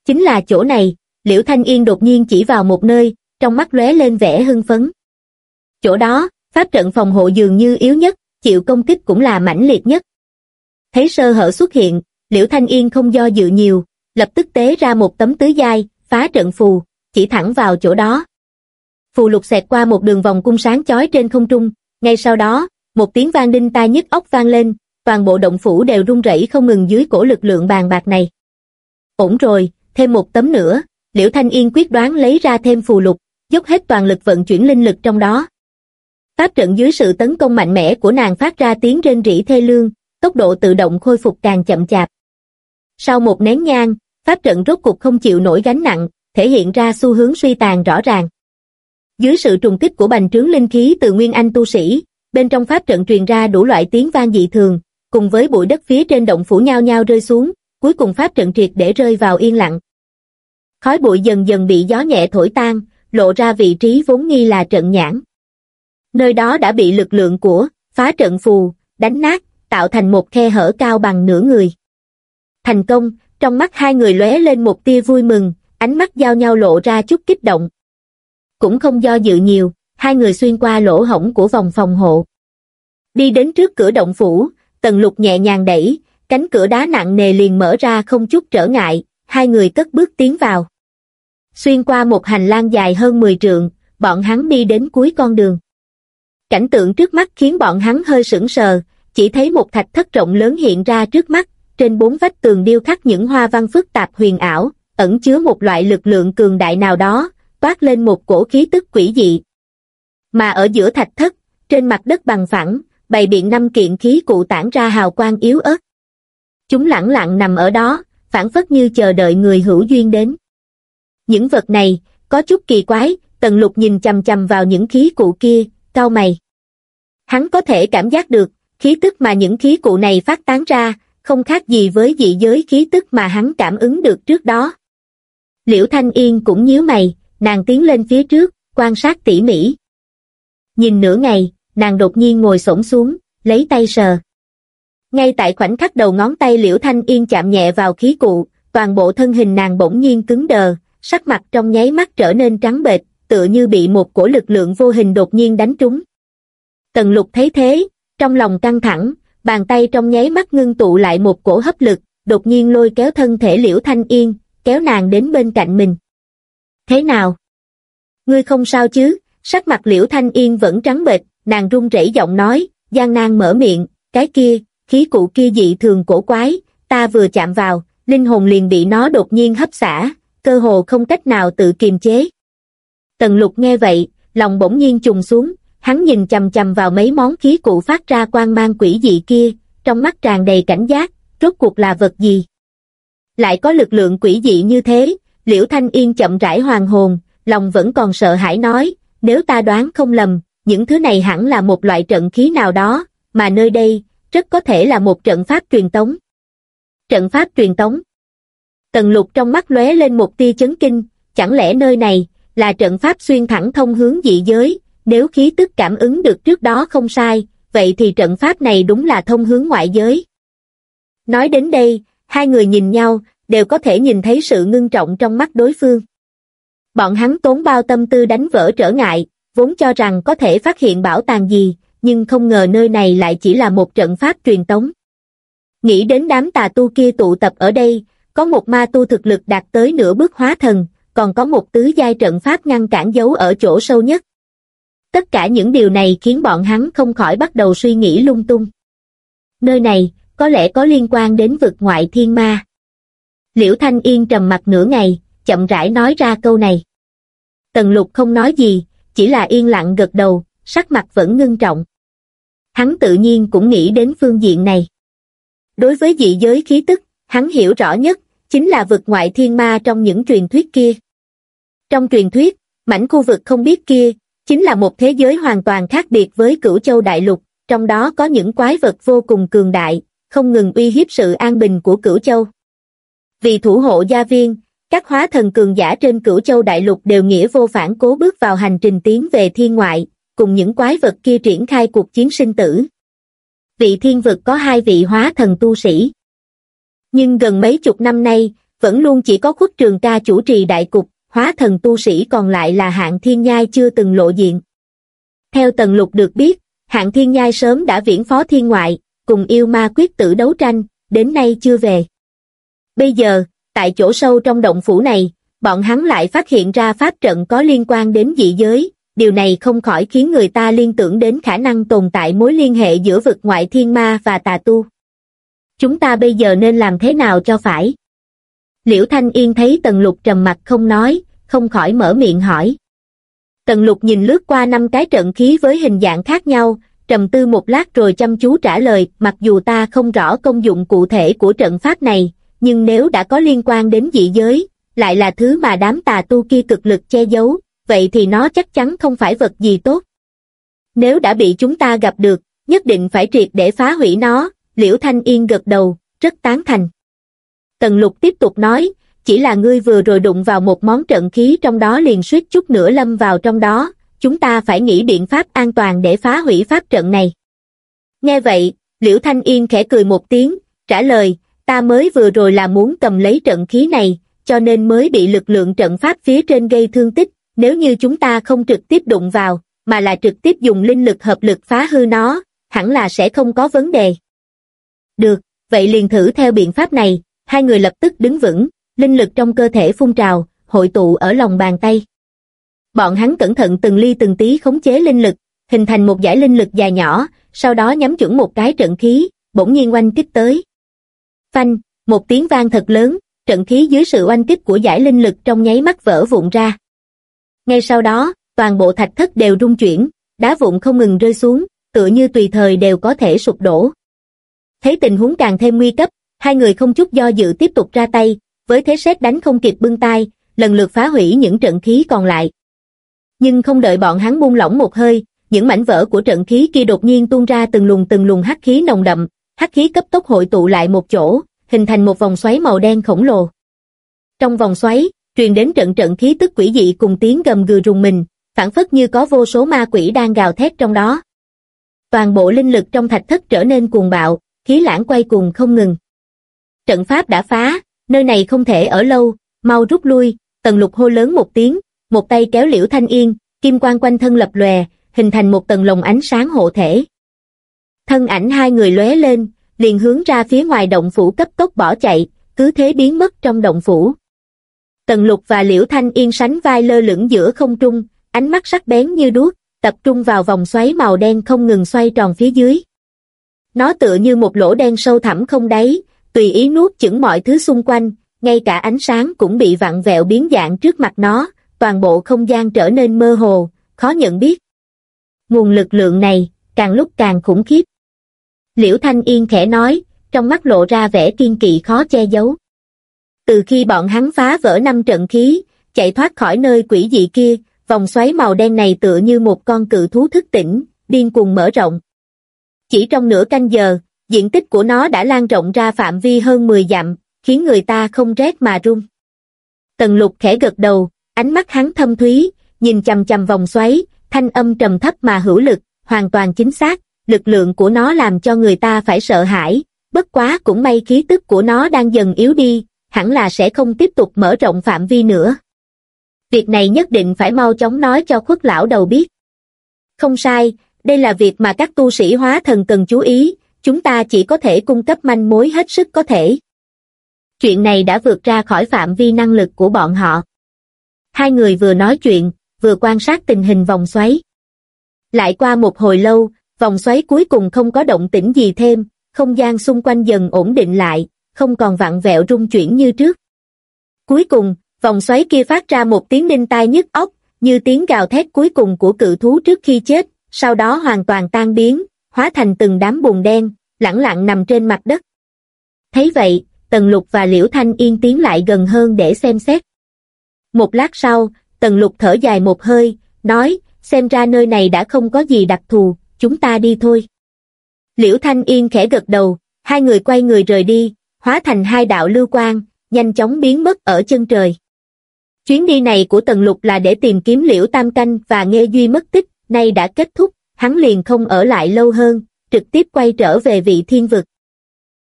Chính là chỗ này, Liễu Thanh Yên đột nhiên chỉ vào một nơi, trong mắt lóe lên vẻ hưng phấn. Chỗ đó, pháp trận phòng hộ dường như yếu nhất, chịu công kích cũng là mãnh liệt nhất. Thấy sơ hở xuất hiện, Liễu Thanh Yên không do dự nhiều, lập tức tế ra một tấm tứ giai, phá trận phù, chỉ thẳng vào chỗ đó. Phù lục xẹt qua một đường vòng cung sáng chói trên không trung, ngay sau đó, một tiếng vang đinh tai nhức óc vang lên, toàn bộ động phủ đều rung rẩy không ngừng dưới cổ lực lượng bàn bạc này. Ổn rồi, thêm một tấm nữa, Liễu Thanh Yên quyết đoán lấy ra thêm phù lục, dốc hết toàn lực vận chuyển linh lực trong đó. Pháp trận dưới sự tấn công mạnh mẽ của nàng phát ra tiếng rên rỉ thê lương, tốc độ tự động khôi phục càng chậm chạp. Sau một nén nhang, pháp trận rốt cục không chịu nổi gánh nặng, thể hiện ra xu hướng suy tàn rõ ràng. Dưới sự trùng kích của bành trướng linh khí từ nguyên anh tu sĩ, bên trong pháp trận truyền ra đủ loại tiếng vang dị thường, cùng với bụi đất phía trên động phủ nhao nhao rơi xuống, cuối cùng pháp trận triệt để rơi vào yên lặng. Khói bụi dần dần bị gió nhẹ thổi tan, lộ ra vị trí vốn nghi là trận nhãn. Nơi đó đã bị lực lượng của phá trận phù đánh nát, tạo thành một khe hở cao bằng nửa người. Thành công, trong mắt hai người lóe lên một tia vui mừng, ánh mắt giao nhau lộ ra chút kích động. Cũng không do dự nhiều, hai người xuyên qua lỗ hổng của vòng phòng hộ. Đi đến trước cửa động phủ, tần lục nhẹ nhàng đẩy, cánh cửa đá nặng nề liền mở ra không chút trở ngại, hai người cất bước tiến vào. Xuyên qua một hành lang dài hơn 10 trượng, bọn hắn đi đến cuối con đường. Cảnh tượng trước mắt khiến bọn hắn hơi sững sờ, chỉ thấy một thạch thất rộng lớn hiện ra trước mắt, trên bốn vách tường điêu khắc những hoa văn phức tạp huyền ảo, ẩn chứa một loại lực lượng cường đại nào đó, toát lên một cổ khí tức quỷ dị. Mà ở giữa thạch thất, trên mặt đất bằng phẳng, bày biện năm kiện khí cụ tản ra hào quang yếu ớt. Chúng lẳng lặng nằm ở đó, phản phất như chờ đợi người hữu duyên đến. Những vật này, có chút kỳ quái, tần lục nhìn chầm chầm vào những khí cụ kia, cau mày. Hắn có thể cảm giác được, khí tức mà những khí cụ này phát tán ra, không khác gì với dị giới khí tức mà hắn cảm ứng được trước đó. Liễu Thanh Yên cũng nhíu mày, nàng tiến lên phía trước, quan sát tỉ mỉ. Nhìn nửa ngày, nàng đột nhiên ngồi xổm xuống, lấy tay sờ. Ngay tại khoảnh khắc đầu ngón tay Liễu Thanh Yên chạm nhẹ vào khí cụ, toàn bộ thân hình nàng bỗng nhiên cứng đờ, sắc mặt trong nháy mắt trở nên trắng bệch, tựa như bị một cổ lực lượng vô hình đột nhiên đánh trúng. Tần lục thấy thế, trong lòng căng thẳng, bàn tay trong nháy mắt ngưng tụ lại một cổ hấp lực, đột nhiên lôi kéo thân thể Liễu Thanh Yên, kéo nàng đến bên cạnh mình. Thế nào? Ngươi không sao chứ? Sắc mặt Liễu Thanh Yên vẫn trắng bệch, nàng run rẩy giọng nói, gian nan mở miệng, cái kia, khí cụ kia dị thường cổ quái, ta vừa chạm vào, linh hồn liền bị nó đột nhiên hấp xả, cơ hồ không cách nào tự kiềm chế. Tần lục nghe vậy, lòng bỗng nhiên trùng xuống, hắn nhìn chầm chầm vào mấy món khí cụ phát ra quang mang quỷ dị kia, trong mắt tràn đầy cảnh giác, rốt cuộc là vật gì? Lại có lực lượng quỷ dị như thế, Liễu Thanh Yên chậm rãi hoàng hồn, lòng vẫn còn sợ hãi nói, nếu ta đoán không lầm, những thứ này hẳn là một loại trận khí nào đó, mà nơi đây, rất có thể là một trận pháp truyền tống. Trận pháp truyền tống. Tần lục trong mắt lóe lên một tia chấn kinh, chẳng lẽ nơi này, là trận pháp xuyên thẳng thông hướng dị giới, nếu khí tức cảm ứng được trước đó không sai, vậy thì trận pháp này đúng là thông hướng ngoại giới. Nói đến đây, hai người nhìn nhau, đều có thể nhìn thấy sự ngưng trọng trong mắt đối phương. Bọn hắn tốn bao tâm tư đánh vỡ trở ngại, vốn cho rằng có thể phát hiện bảo tàng gì, nhưng không ngờ nơi này lại chỉ là một trận pháp truyền tống. Nghĩ đến đám tà tu kia tụ tập ở đây, có một ma tu thực lực đạt tới nửa bước hóa thần, còn có một tứ giai trận pháp ngăn cản giấu ở chỗ sâu nhất. Tất cả những điều này khiến bọn hắn không khỏi bắt đầu suy nghĩ lung tung. Nơi này, có lẽ có liên quan đến vực ngoại thiên ma. Liễu Thanh Yên trầm mặt nửa ngày, chậm rãi nói ra câu này. Tần lục không nói gì, chỉ là yên lặng gật đầu, sắc mặt vẫn ngưng trọng. Hắn tự nhiên cũng nghĩ đến phương diện này. Đối với dị giới khí tức, hắn hiểu rõ nhất, chính là vực ngoại thiên ma trong những truyền thuyết kia. Trong truyền thuyết, mảnh khu vực không biết kia, chính là một thế giới hoàn toàn khác biệt với cửu châu đại lục, trong đó có những quái vật vô cùng cường đại, không ngừng uy hiếp sự an bình của cửu châu. Vì thủ hộ gia viên, các hóa thần cường giả trên cửu châu đại lục đều nghĩa vô phản cố bước vào hành trình tiến về thiên ngoại, cùng những quái vật kia triển khai cuộc chiến sinh tử. Vị thiên vực có hai vị hóa thần tu sĩ. Nhưng gần mấy chục năm nay, vẫn luôn chỉ có khuất trường ca chủ trì đại cục, hóa thần tu sĩ còn lại là hạng thiên nhai chưa từng lộ diện. Theo tần lục được biết, hạng thiên nhai sớm đã viễn phó thiên ngoại, cùng yêu ma quyết tử đấu tranh, đến nay chưa về. Bây giờ, tại chỗ sâu trong động phủ này, bọn hắn lại phát hiện ra pháp trận có liên quan đến dị giới, điều này không khỏi khiến người ta liên tưởng đến khả năng tồn tại mối liên hệ giữa vực ngoại thiên ma và tà tu. Chúng ta bây giờ nên làm thế nào cho phải? Liễu Thanh Yên thấy Tần Lục trầm mặt không nói, không khỏi mở miệng hỏi. Tần Lục nhìn lướt qua năm cái trận khí với hình dạng khác nhau, trầm tư một lát rồi chăm chú trả lời, mặc dù ta không rõ công dụng cụ thể của trận pháp này, nhưng nếu đã có liên quan đến dị giới, lại là thứ mà đám tà tu kia cực lực che giấu, vậy thì nó chắc chắn không phải vật gì tốt. Nếu đã bị chúng ta gặp được, nhất định phải triệt để phá hủy nó, Liễu Thanh Yên gật đầu, rất tán thành. Tần lục tiếp tục nói, chỉ là ngươi vừa rồi đụng vào một món trận khí trong đó liền suýt chút nữa lâm vào trong đó, chúng ta phải nghĩ biện pháp an toàn để phá hủy pháp trận này. Nghe vậy, Liễu Thanh Yên khẽ cười một tiếng, trả lời, ta mới vừa rồi là muốn cầm lấy trận khí này, cho nên mới bị lực lượng trận pháp phía trên gây thương tích, nếu như chúng ta không trực tiếp đụng vào, mà là trực tiếp dùng linh lực hợp lực phá hư nó, hẳn là sẽ không có vấn đề. Được, vậy liền thử theo biện pháp này, hai người lập tức đứng vững, linh lực trong cơ thể phun trào, hội tụ ở lòng bàn tay. Bọn hắn cẩn thận từng ly từng tí khống chế linh lực, hình thành một giải linh lực dài nhỏ, sau đó nhắm chuẩn một cái trận khí, bỗng nhiên oanh kích tới. Phanh, một tiếng vang thật lớn, trận khí dưới sự oanh kích của giải linh lực trong nháy mắt vỡ vụn ra. Ngay sau đó, toàn bộ thạch thất đều rung chuyển, đá vụn không ngừng rơi xuống, tựa như tùy thời đều có thể sụp đổ. Thấy tình huống càng thêm nguy cấp, hai người không chút do dự tiếp tục ra tay, với thế xét đánh không kịp bưng tay, lần lượt phá hủy những trận khí còn lại. Nhưng không đợi bọn hắn buông lỏng một hơi, những mảnh vỡ của trận khí kia đột nhiên tuôn ra từng luồng từng luồng hắc khí nồng đậm, hắc khí cấp tốc hội tụ lại một chỗ, hình thành một vòng xoáy màu đen khổng lồ. Trong vòng xoáy, truyền đến trận trận khí tức quỷ dị cùng tiếng gầm gừ rùng mình, phản phất như có vô số ma quỷ đang gào thét trong đó. Toàn bộ linh lực trong thạch thất trở nên cuồng bạo, khí lãng quay cuồng không ngừng. Trận pháp đã phá, nơi này không thể ở lâu, mau rút lui, tần lục hô lớn một tiếng, một tay kéo liễu thanh yên, kim quang quanh thân lập lòe, hình thành một tầng lồng ánh sáng hộ thể. Thân ảnh hai người lóe lên, liền hướng ra phía ngoài động phủ cấp tốc bỏ chạy, cứ thế biến mất trong động phủ. Tần lục và liễu thanh yên sánh vai lơ lửng giữa không trung, ánh mắt sắc bén như đuốc, tập trung vào vòng xoáy màu đen không ngừng xoay tròn phía dưới. Nó tựa như một lỗ đen sâu thẳm không đáy, tùy ý nuốt chửng mọi thứ xung quanh, ngay cả ánh sáng cũng bị vặn vẹo biến dạng trước mặt nó, toàn bộ không gian trở nên mơ hồ, khó nhận biết. Nguồn lực lượng này, càng lúc càng khủng khiếp. Liễu Thanh Yên khẽ nói, trong mắt lộ ra vẻ kiên kỵ khó che giấu. Từ khi bọn hắn phá vỡ năm trận khí, chạy thoát khỏi nơi quỷ dị kia, vòng xoáy màu đen này tựa như một con cự thú thức tỉnh, điên cuồng mở rộng. Chỉ trong nửa canh giờ, diện tích của nó đã lan rộng ra phạm vi hơn 10 dặm, khiến người ta không rét mà run. Tần lục khẽ gật đầu, ánh mắt hắn thâm thúy, nhìn chầm chầm vòng xoáy, thanh âm trầm thấp mà hữu lực, hoàn toàn chính xác, lực lượng của nó làm cho người ta phải sợ hãi, bất quá cũng may khí tức của nó đang dần yếu đi, hẳn là sẽ không tiếp tục mở rộng phạm vi nữa. Việc này nhất định phải mau chóng nói cho khuất lão đầu biết. Không sai, đây là việc mà các tu sĩ hóa thần cần chú ý, chúng ta chỉ có thể cung cấp manh mối hết sức có thể. Chuyện này đã vượt ra khỏi phạm vi năng lực của bọn họ. Hai người vừa nói chuyện, vừa quan sát tình hình vòng xoáy. Lại qua một hồi lâu, vòng xoáy cuối cùng không có động tĩnh gì thêm, không gian xung quanh dần ổn định lại, không còn vặn vẹo rung chuyển như trước. Cuối cùng, vòng xoáy kia phát ra một tiếng đinh tai nhức óc, như tiếng gào thét cuối cùng của cự thú trước khi chết, sau đó hoàn toàn tan biến, hóa thành từng đám bùn đen, lẳng lặng nằm trên mặt đất. Thấy vậy, Tần Lục và Liễu Thanh Yên tiến lại gần hơn để xem xét. Một lát sau, Tần Lục thở dài một hơi, nói, xem ra nơi này đã không có gì đặc thù, chúng ta đi thôi. Liễu Thanh Yên khẽ gật đầu, hai người quay người rời đi, hóa thành hai đạo lưu quang, nhanh chóng biến mất ở chân trời. Chuyến đi này của Tần Lục là để tìm kiếm Liễu Tam Canh và Nghe Duy mất tích, nay đã kết thúc, hắn liền không ở lại lâu hơn, trực tiếp quay trở về vị thiên vực.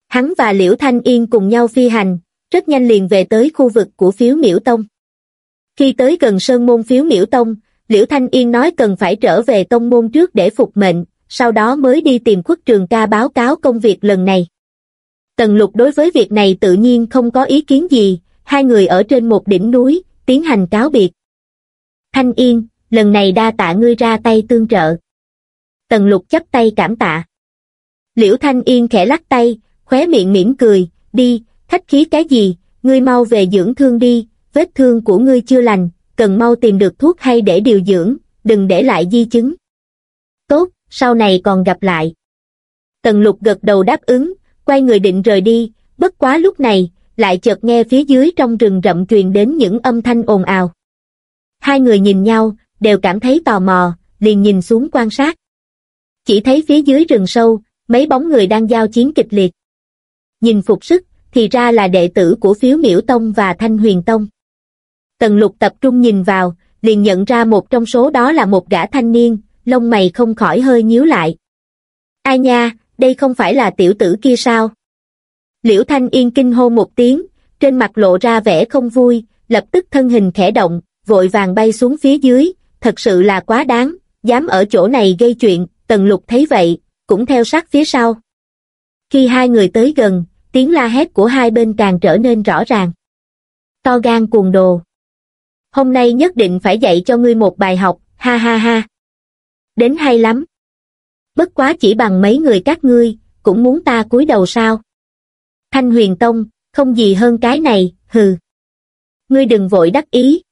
Hắn và Liễu Thanh Yên cùng nhau phi hành, rất nhanh liền về tới khu vực của phiếu miễu tông. Khi tới gần sơn môn phiếu miễu tông, Liễu Thanh Yên nói cần phải trở về tông môn trước để phục mệnh, sau đó mới đi tìm Quốc trường ca báo cáo công việc lần này. Tần lục đối với việc này tự nhiên không có ý kiến gì, hai người ở trên một đỉnh núi, tiến hành cáo biệt. Thanh Yên, lần này đa tạ ngươi ra tay tương trợ. Tần lục chấp tay cảm tạ. Liễu Thanh Yên khẽ lắc tay, khóe miệng mỉm cười, đi, khách khí cái gì, ngươi mau về dưỡng thương đi, vết thương của ngươi chưa lành, cần mau tìm được thuốc hay để điều dưỡng, đừng để lại di chứng. Tốt, sau này còn gặp lại. Tần lục gật đầu đáp ứng, quay người định rời đi, bất quá lúc này, lại chợt nghe phía dưới trong rừng rậm truyền đến những âm thanh ồn ào. Hai người nhìn nhau, đều cảm thấy tò mò, liền nhìn xuống quan sát. Chỉ thấy phía dưới rừng sâu, mấy bóng người đang giao chiến kịch liệt. Nhìn phục sức, thì ra là đệ tử của phiếu miễu tông và thanh huyền tông. Tần lục tập trung nhìn vào, liền nhận ra một trong số đó là một gã thanh niên, lông mày không khỏi hơi nhíu lại. Ai nha, đây không phải là tiểu tử kia sao? Liễu Thanh Yên kinh hô một tiếng, trên mặt lộ ra vẻ không vui, lập tức thân hình khẽ động, vội vàng bay xuống phía dưới, thật sự là quá đáng, dám ở chỗ này gây chuyện, tần lục thấy vậy, cũng theo sát phía sau. Khi hai người tới gần, tiếng la hét của hai bên càng trở nên rõ ràng. To gan cuồng đồ. Hôm nay nhất định phải dạy cho ngươi một bài học, ha ha ha. Đến hay lắm. Bất quá chỉ bằng mấy người các ngươi, cũng muốn ta cúi đầu sao? Thanh huyền tông, không gì hơn cái này, hừ. Ngươi đừng vội đắc ý.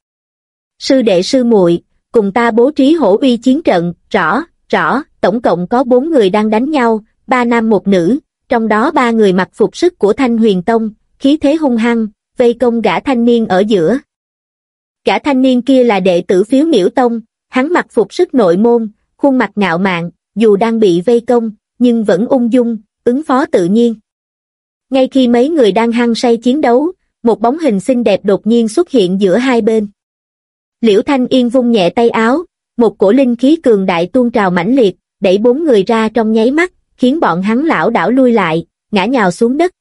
Sư đệ sư muội cùng ta bố trí hổ uy chiến trận, rõ, rõ, tổng cộng có bốn người đang đánh nhau, ba nam một nữ, trong đó ba người mặc phục sức của Thanh Huyền Tông, khí thế hung hăng, vây công gã thanh niên ở giữa. Gã thanh niên kia là đệ tử phiếu miễu tông, hắn mặc phục sức nội môn, khuôn mặt ngạo mạn, dù đang bị vây công, nhưng vẫn ung dung, ứng phó tự nhiên. Ngay khi mấy người đang hăng say chiến đấu, một bóng hình xinh đẹp đột nhiên xuất hiện giữa hai bên. Liễu Thanh Yên vung nhẹ tay áo, một cổ linh khí cường đại tuôn trào mãnh liệt, đẩy bốn người ra trong nháy mắt, khiến bọn hắn lão đảo lui lại, ngã nhào xuống đất.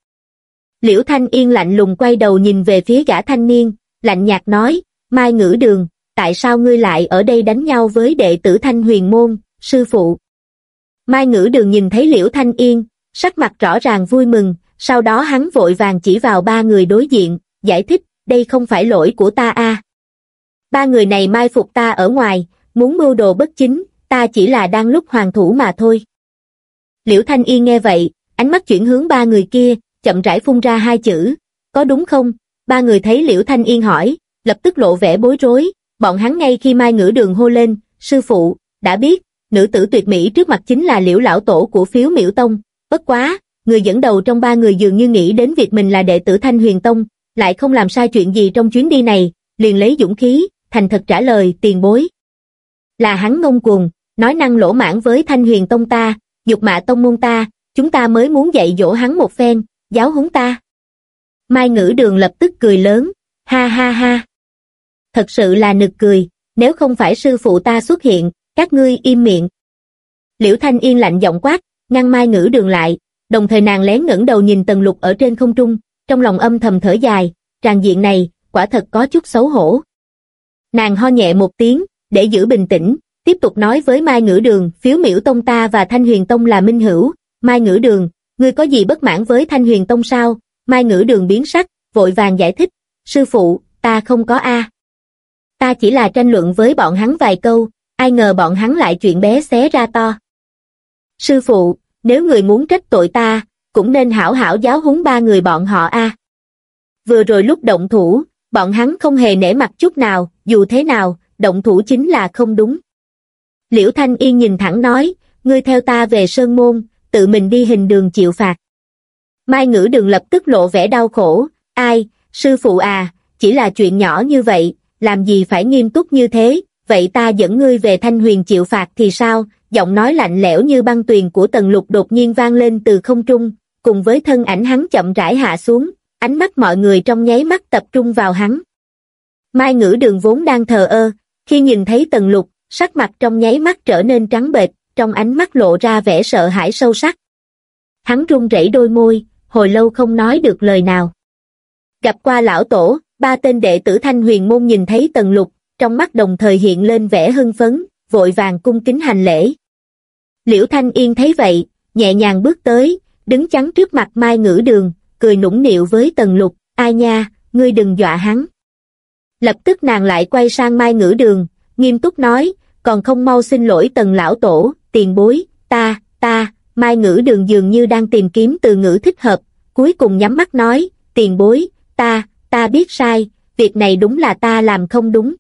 Liễu Thanh Yên lạnh lùng quay đầu nhìn về phía gã thanh niên, lạnh nhạt nói, Mai ngữ đường, tại sao ngươi lại ở đây đánh nhau với đệ tử Thanh huyền môn, sư phụ? Mai ngữ đường nhìn thấy Liễu Thanh Yên, sắc mặt rõ ràng vui mừng, sau đó hắn vội vàng chỉ vào ba người đối diện, giải thích, đây không phải lỗi của ta a. Ba người này mai phục ta ở ngoài, muốn mưu đồ bất chính, ta chỉ là đang lúc hoàng thủ mà thôi. Liễu Thanh Yên nghe vậy, ánh mắt chuyển hướng ba người kia, chậm rãi phun ra hai chữ, có đúng không? Ba người thấy Liễu Thanh Yên hỏi, lập tức lộ vẻ bối rối, bọn hắn ngay khi mai ngữ đường hô lên, sư phụ, đã biết, nữ tử tuyệt mỹ trước mặt chính là Liễu Lão Tổ của phiếu miễu tông, bất quá, người dẫn đầu trong ba người dường như nghĩ đến việc mình là đệ tử Thanh Huyền Tông, lại không làm sai chuyện gì trong chuyến đi này, liền lấy dũng khí, thành thật trả lời tiền bối. Là hắn ngông cuồng, nói năng lỗ mãn với Thanh Huyền Tông ta, dục mạ tông môn ta, chúng ta mới muốn dạy dỗ hắn một phen, giáo huấn ta. Mai ngữ đường lập tức cười lớn, ha ha ha. Thật sự là nực cười, nếu không phải sư phụ ta xuất hiện, các ngươi im miệng. Liễu Thanh Yên lạnh giọng quát, ngăn Mai ngữ đường lại, đồng thời nàng lén ngẩng đầu nhìn tần lục ở trên không trung, trong lòng âm thầm thở dài, tràn diện này, quả thật có chút xấu hổ. Nàng ho nhẹ một tiếng, để giữ bình tĩnh, tiếp tục nói với Mai Ngữ Đường, phiếu miễu tông ta và Thanh Huyền Tông là minh hữu, Mai Ngữ Đường, ngươi có gì bất mãn với Thanh Huyền Tông sao? Mai Ngữ Đường biến sắc, vội vàng giải thích, sư phụ, ta không có A. Ta chỉ là tranh luận với bọn hắn vài câu, ai ngờ bọn hắn lại chuyện bé xé ra to. Sư phụ, nếu người muốn trách tội ta, cũng nên hảo hảo giáo huấn ba người bọn họ A. Vừa rồi lúc động thủ, bọn hắn không hề nể mặt chút nào, dù thế nào, động thủ chính là không đúng. Liễu Thanh Yên nhìn thẳng nói, ngươi theo ta về Sơn Môn, tự mình đi hình đường chịu phạt. Mai ngữ đường lập tức lộ vẻ đau khổ, ai, sư phụ à, chỉ là chuyện nhỏ như vậy, làm gì phải nghiêm túc như thế, vậy ta dẫn ngươi về Thanh Huyền chịu phạt thì sao, giọng nói lạnh lẽo như băng tuyền của tần lục đột nhiên vang lên từ không trung, cùng với thân ảnh hắn chậm rãi hạ xuống, ánh mắt mọi người trong nháy mắt tập trung vào hắn. Mai ngữ đường vốn đang thờ ơ, khi nhìn thấy tần lục, sắc mặt trong nháy mắt trở nên trắng bệch, trong ánh mắt lộ ra vẻ sợ hãi sâu sắc. Hắn run rẩy đôi môi, hồi lâu không nói được lời nào. Gặp qua lão tổ, ba tên đệ tử thanh huyền môn nhìn thấy tần lục, trong mắt đồng thời hiện lên vẻ hưng phấn, vội vàng cung kính hành lễ. Liễu Thanh Yên thấy vậy, nhẹ nhàng bước tới, đứng chắn trước mặt Mai Ngữ Đường, cười nũng nịu với Tần Lục, ai nha, ngươi đừng dọa hắn. Lập tức nàng lại quay sang Mai Ngữ Đường, nghiêm túc nói, còn không mau xin lỗi Tần Lão Tổ, tiền bối, ta, ta, Mai Ngữ Đường dường như đang tìm kiếm từ ngữ thích hợp, cuối cùng nhắm mắt nói, tiền bối, ta, ta biết sai, việc này đúng là ta làm không đúng.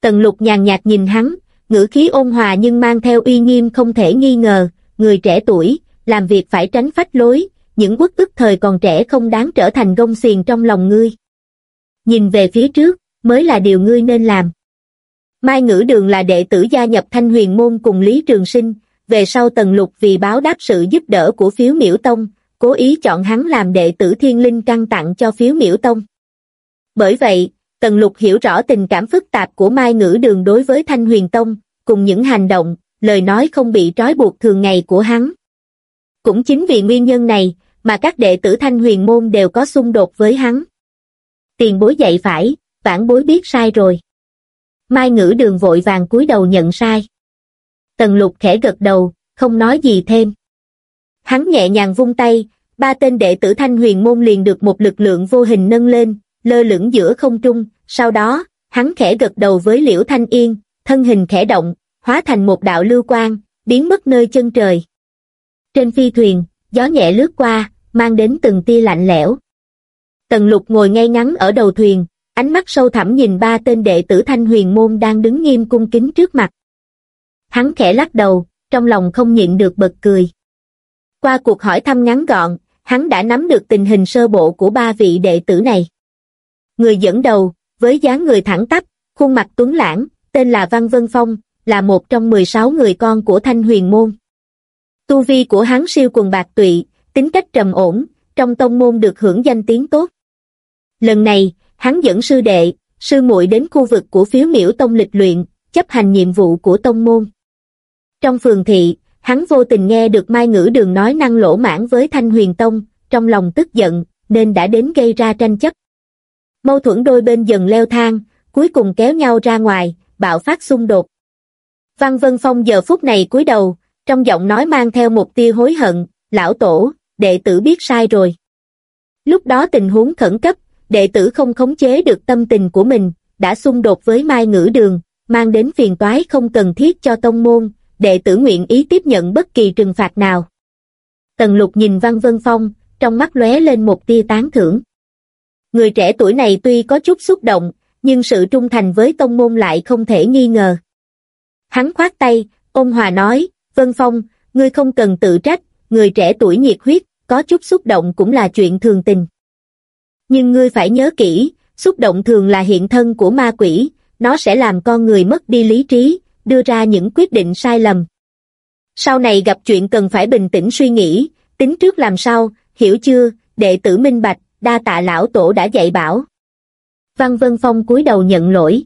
Tần Lục nhàn nhạt nhìn hắn, ngữ khí ôn hòa nhưng mang theo uy nghiêm không thể nghi ngờ, người trẻ tuổi, làm việc phải tránh phách lối, những quốc ức thời còn trẻ không đáng trở thành gông xiềng trong lòng ngươi. Nhìn về phía trước, mới là điều ngươi nên làm. Mai Ngữ Đường là đệ tử gia nhập Thanh Huyền Môn cùng Lý Trường Sinh, về sau Tần Lục vì báo đáp sự giúp đỡ của phiếu miễu tông, cố ý chọn hắn làm đệ tử thiên linh căn tặng cho phiếu miễu tông. Bởi vậy, Tần Lục hiểu rõ tình cảm phức tạp của Mai Ngữ Đường đối với Thanh Huyền Tông, cùng những hành động, lời nói không bị trói buộc thường ngày của hắn. Cũng chính vì nguyên nhân này, mà các đệ tử Thanh Huyền Môn đều có xung đột với hắn. Tiền bối dạy phải, vãn bối biết sai rồi. Mai Ngữ Đường vội vàng cúi đầu nhận sai. Tần Lục khẽ gật đầu, không nói gì thêm. Hắn nhẹ nhàng vung tay, ba tên đệ tử Thanh Huyền Môn liền được một lực lượng vô hình nâng lên, lơ lửng giữa không trung, sau đó, hắn khẽ gật đầu với Liễu Thanh Yên, thân hình khẽ động, hóa thành một đạo lưu quang, biến mất nơi chân trời. Trên phi thuyền, gió nhẹ lướt qua, mang đến từng tia lạnh lẽo. Tần lục ngồi ngay ngắn ở đầu thuyền, ánh mắt sâu thẳm nhìn ba tên đệ tử thanh huyền môn đang đứng nghiêm cung kính trước mặt. Hắn khẽ lắc đầu, trong lòng không nhịn được bật cười. Qua cuộc hỏi thăm ngắn gọn, hắn đã nắm được tình hình sơ bộ của ba vị đệ tử này. Người dẫn đầu, với dáng người thẳng tắp, khuôn mặt tuấn lãng, tên là Văn Vân Phong, là một trong 16 người con của Thanh Huyền Môn. Tu vi của hắn siêu quần bạc tụy, tính cách trầm ổn, trong tông môn được hưởng danh tiếng tốt. Lần này, hắn dẫn sư đệ, sư muội đến khu vực của phiếu miễu tông lịch luyện, chấp hành nhiệm vụ của tông môn. Trong phường thị, hắn vô tình nghe được Mai Ngữ Đường nói năng lỗ mãn với Thanh Huyền Tông, trong lòng tức giận, nên đã đến gây ra tranh chấp. Mâu thuẫn đôi bên dần leo thang, cuối cùng kéo nhau ra ngoài, bạo phát xung đột. Văn Vân Phong giờ phút này cúi đầu, trong giọng nói mang theo một tia hối hận, lão tổ, đệ tử biết sai rồi. Lúc đó tình huống khẩn cấp, đệ tử không khống chế được tâm tình của mình, đã xung đột với Mai Ngữ Đường, mang đến phiền toái không cần thiết cho tông môn, đệ tử nguyện ý tiếp nhận bất kỳ trừng phạt nào. Tần lục nhìn Văn Vân Phong, trong mắt lóe lên một tia tán thưởng. Người trẻ tuổi này tuy có chút xúc động, nhưng sự trung thành với tông môn lại không thể nghi ngờ. Hắn khoát tay, ôn hòa nói, Vân Phong, ngươi không cần tự trách, người trẻ tuổi nhiệt huyết, có chút xúc động cũng là chuyện thường tình. Nhưng ngươi phải nhớ kỹ, xúc động thường là hiện thân của ma quỷ, nó sẽ làm con người mất đi lý trí, đưa ra những quyết định sai lầm. Sau này gặp chuyện cần phải bình tĩnh suy nghĩ, tính trước làm sao, hiểu chưa, đệ tử minh bạch, đa tạ lão tổ đã dạy bảo. Văn Vân Phong cúi đầu nhận lỗi.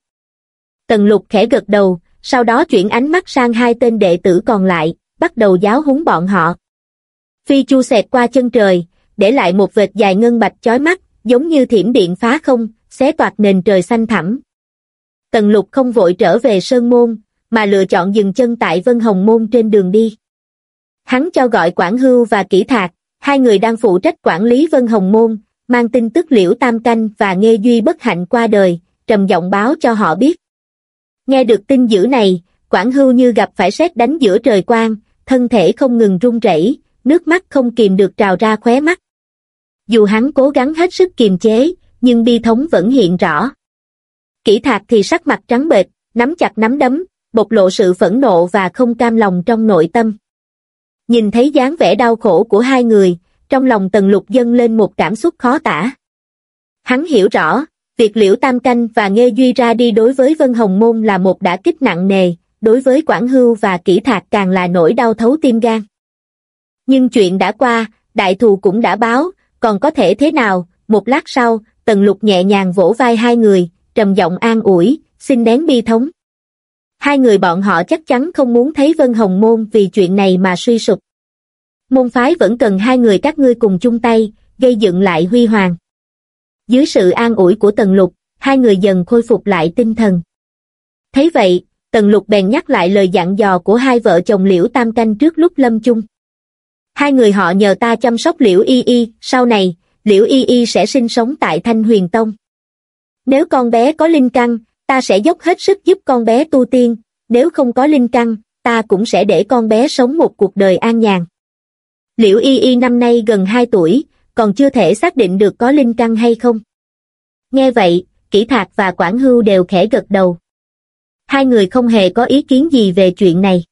Tần lục khẽ gật đầu, sau đó chuyển ánh mắt sang hai tên đệ tử còn lại, bắt đầu giáo huấn bọn họ. Phi chu xẹt qua chân trời, để lại một vệt dài ngân bạch chói mắt, giống như thiểm điện phá không, xé toạc nền trời xanh thẳm. Tần lục không vội trở về Sơn Môn, mà lựa chọn dừng chân tại Vân Hồng Môn trên đường đi. Hắn cho gọi Quảng Hưu và Kỷ Thạc, hai người đang phụ trách quản lý Vân Hồng Môn, mang tin tức liễu tam canh và nghe duy bất hạnh qua đời, trầm giọng báo cho họ biết. Nghe được tin dữ này, Quảng Hưu như gặp phải sét đánh giữa trời quang, thân thể không ngừng run rẩy, nước mắt không kìm được trào ra khóe mắt. Dù hắn cố gắng hết sức kiềm chế, nhưng bi thống vẫn hiện rõ. Kỷ thạc thì sắc mặt trắng bệch, nắm chặt nắm đấm, bộc lộ sự phẫn nộ và không cam lòng trong nội tâm. Nhìn thấy dáng vẻ đau khổ của hai người, trong lòng tần lục dâng lên một cảm xúc khó tả. Hắn hiểu rõ, việc liễu tam canh và nghe duy ra đi đối với Vân Hồng Môn là một đả kích nặng nề, đối với Quảng Hưu và Kỷ Thạc càng là nỗi đau thấu tim gan. Nhưng chuyện đã qua, đại thù cũng đã báo, còn có thể thế nào, một lát sau, tần lục nhẹ nhàng vỗ vai hai người, trầm giọng an ủi, xin nén bi thống. Hai người bọn họ chắc chắn không muốn thấy Vân Hồng Môn vì chuyện này mà suy sụp. Môn phái vẫn cần hai người các ngươi cùng chung tay, gây dựng lại huy hoàng. Dưới sự an ủi của Tần Lục, hai người dần khôi phục lại tinh thần. Thấy vậy, Tần Lục bèn nhắc lại lời dặn dò của hai vợ chồng Liễu Tam Canh trước lúc lâm chung. Hai người họ nhờ ta chăm sóc Liễu Y Y, sau này, Liễu Y Y sẽ sinh sống tại Thanh Huyền Tông. Nếu con bé có linh căn, ta sẽ dốc hết sức giúp con bé tu tiên, nếu không có linh căn, ta cũng sẽ để con bé sống một cuộc đời an nhàn. Liễu Y Y năm nay gần 2 tuổi, còn chưa thể xác định được có linh căn hay không. Nghe vậy, Kỷ Thạc và Quảng Hưu đều khẽ gật đầu. Hai người không hề có ý kiến gì về chuyện này.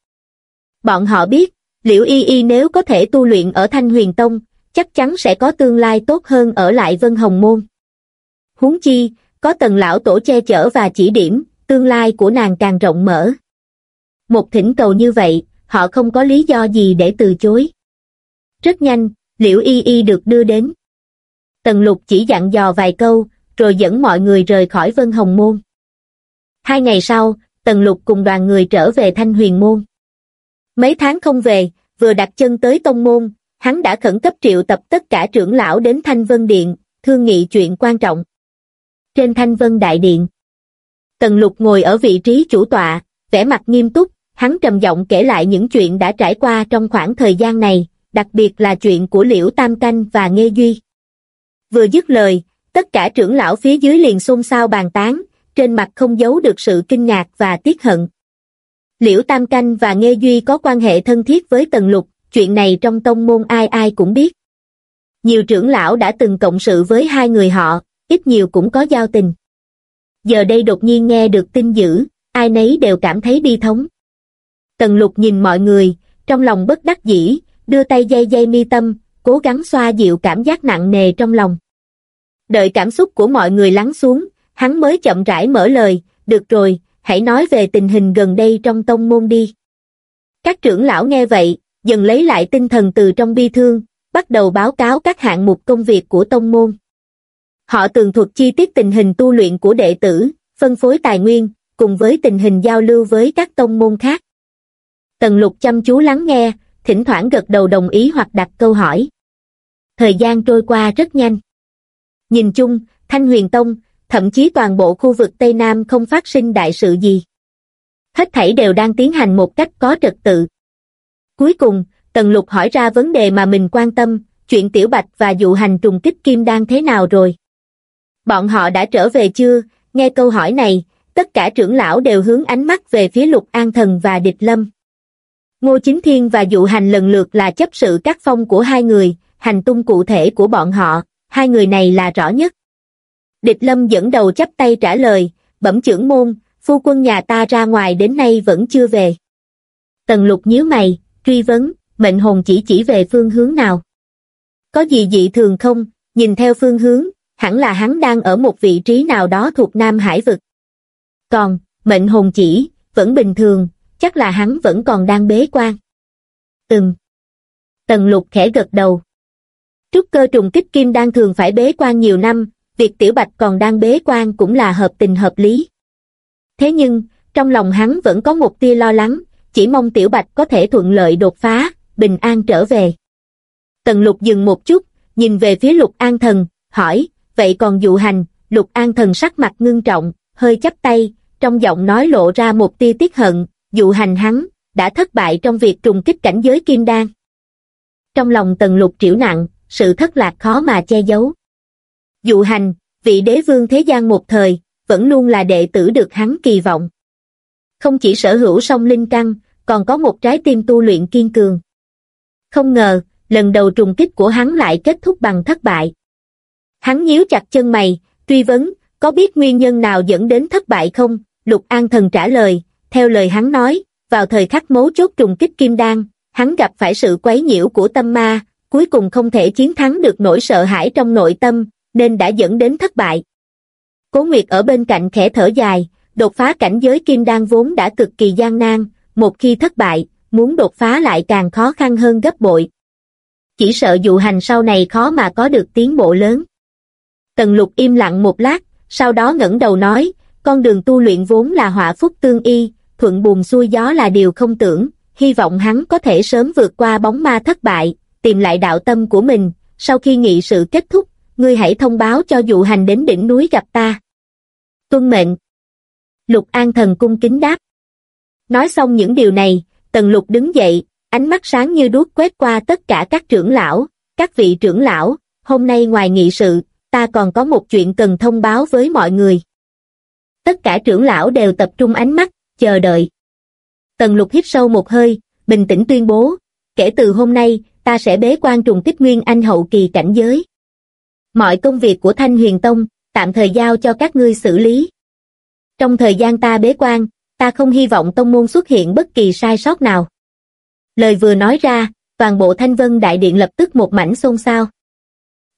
Bọn họ biết, Liễu Y Y nếu có thể tu luyện ở Thanh Huyền Tông, chắc chắn sẽ có tương lai tốt hơn ở lại Vân Hồng Môn. Huống chi, có tần lão tổ che chở và chỉ điểm, tương lai của nàng càng rộng mở. Một thỉnh cầu như vậy, họ không có lý do gì để từ chối. Rất nhanh, liễu y y được đưa đến. Tần lục chỉ dặn dò vài câu, rồi dẫn mọi người rời khỏi Vân Hồng Môn. Hai ngày sau, Tần Lục cùng đoàn người trở về Thanh Huyền Môn. Mấy tháng không về, vừa đặt chân tới Tông Môn, hắn đã khẩn cấp triệu tập tất cả trưởng lão đến Thanh Vân Điện, thương nghị chuyện quan trọng. Trên Thanh Vân Đại Điện, Tần Lục ngồi ở vị trí chủ tọa, vẻ mặt nghiêm túc, hắn trầm giọng kể lại những chuyện đã trải qua trong khoảng thời gian này, đặc biệt là chuyện của Liễu Tam Canh và Nghê Duy. Vừa dứt lời, tất cả trưởng lão phía dưới liền xôn xao bàn tán, trên mặt không giấu được sự kinh ngạc và tiếc hận. Liễu Tam Canh và Nghê Duy có quan hệ thân thiết với Tần Lục, chuyện này trong tông môn ai ai cũng biết. Nhiều trưởng lão đã từng cộng sự với hai người họ, ít nhiều cũng có giao tình. Giờ đây đột nhiên nghe được tin dữ, ai nấy đều cảm thấy bi thống. Tần lục nhìn mọi người, trong lòng bất đắc dĩ, đưa tay dây dây mi tâm, cố gắng xoa dịu cảm giác nặng nề trong lòng. Đợi cảm xúc của mọi người lắng xuống, hắn mới chậm rãi mở lời, được rồi, hãy nói về tình hình gần đây trong tông môn đi. Các trưởng lão nghe vậy, dần lấy lại tinh thần từ trong bi thương, bắt đầu báo cáo các hạng mục công việc của tông môn. Họ tường thuật chi tiết tình hình tu luyện của đệ tử, phân phối tài nguyên, cùng với tình hình giao lưu với các tông môn khác. Tần lục chăm chú lắng nghe, thỉnh thoảng gật đầu đồng ý hoặc đặt câu hỏi. Thời gian trôi qua rất nhanh. Nhìn chung, Thanh Huyền Tông, thậm chí toàn bộ khu vực Tây Nam không phát sinh đại sự gì. Hết thảy đều đang tiến hành một cách có trật tự. Cuối cùng, Tần Lục hỏi ra vấn đề mà mình quan tâm, chuyện Tiểu Bạch và dụ hành trùng kích kim đang thế nào rồi? Bọn họ đã trở về chưa? Nghe câu hỏi này, tất cả trưởng lão đều hướng ánh mắt về phía Lục An Thần và Địch Lâm. Ngô Chính Thiên và dụ hành lần lượt là chấp sự các phong của hai người, hành tung cụ thể của bọn họ, hai người này là rõ nhất. Địch Lâm dẫn đầu chấp tay trả lời, bẩm trưởng môn, phu quân nhà ta ra ngoài đến nay vẫn chưa về. Tần lục nhíu mày, truy vấn, mệnh hồn chỉ chỉ về phương hướng nào. Có gì dị thường không, nhìn theo phương hướng, hẳn là hắn đang ở một vị trí nào đó thuộc Nam Hải vực. Còn, mệnh hồn chỉ, vẫn bình thường, chắc là hắn vẫn còn đang bế quan. Từng. Tần lục khẽ gật đầu. Trúc cơ trùng kích kim đang thường phải bế quan nhiều năm, việc tiểu bạch còn đang bế quan cũng là hợp tình hợp lý. Thế nhưng, trong lòng hắn vẫn có một tia lo lắng, chỉ mong tiểu bạch có thể thuận lợi đột phá, bình an trở về. Tần lục dừng một chút, nhìn về phía lục an thần, hỏi, vậy còn dụ hành, lục an thần sắc mặt ngưng trọng, hơi chắp tay, trong giọng nói lộ ra một tia tiếc hận, dụ hành hắn, đã thất bại trong việc trùng kích cảnh giới kim đan. Trong lòng tần lục triểu nặng, sự thất lạc khó mà che giấu. Dụ hành, vị đế vương thế gian một thời, vẫn luôn là đệ tử được hắn kỳ vọng. Không chỉ sở hữu song linh căn, còn có một trái tim tu luyện kiên cường. Không ngờ, lần đầu trùng kích của hắn lại kết thúc bằng thất bại. Hắn nhíu chặt chân mày, truy vấn, có biết nguyên nhân nào dẫn đến thất bại không? Lục An Thần trả lời, theo lời hắn nói, vào thời khắc mấu chốt trùng kích kim đan, hắn gặp phải sự quấy nhiễu của tâm ma, cuối cùng không thể chiến thắng được nỗi sợ hãi trong nội tâm, nên đã dẫn đến thất bại. Cố Nguyệt ở bên cạnh khẽ thở dài, đột phá cảnh giới kim đan vốn đã cực kỳ gian nan, một khi thất bại, muốn đột phá lại càng khó khăn hơn gấp bội. Chỉ sợ dụ hành sau này khó mà có được tiến bộ lớn. Tần lục im lặng một lát, sau đó ngẩng đầu nói, con đường tu luyện vốn là họa phúc tương y, thuận buồm xuôi gió là điều không tưởng, hy vọng hắn có thể sớm vượt qua bóng ma thất bại, tìm lại đạo tâm của mình, sau khi nghị sự kết thúc, ngươi hãy thông báo cho dụ hành đến đỉnh núi gặp ta. Tuân mệnh. Lục An Thần cung kính đáp. Nói xong những điều này, Tần Lục đứng dậy, ánh mắt sáng như đuốc quét qua tất cả các trưởng lão, các vị trưởng lão, hôm nay ngoài nghị sự, ta còn có một chuyện cần thông báo với mọi người. Tất cả trưởng lão đều tập trung ánh mắt, chờ đợi. Tần Lục hít sâu một hơi, bình tĩnh tuyên bố, kể từ hôm nay, ta sẽ bế quan trùng kích nguyên anh hậu kỳ cảnh giới. Mọi công việc của Thanh Huyền Tông, tạm thời giao cho các ngươi xử lý. Trong thời gian ta bế quan, ta không hy vọng tông môn xuất hiện bất kỳ sai sót nào. Lời vừa nói ra, toàn bộ Thanh Vân Đại Điện lập tức một mảnh xôn xao.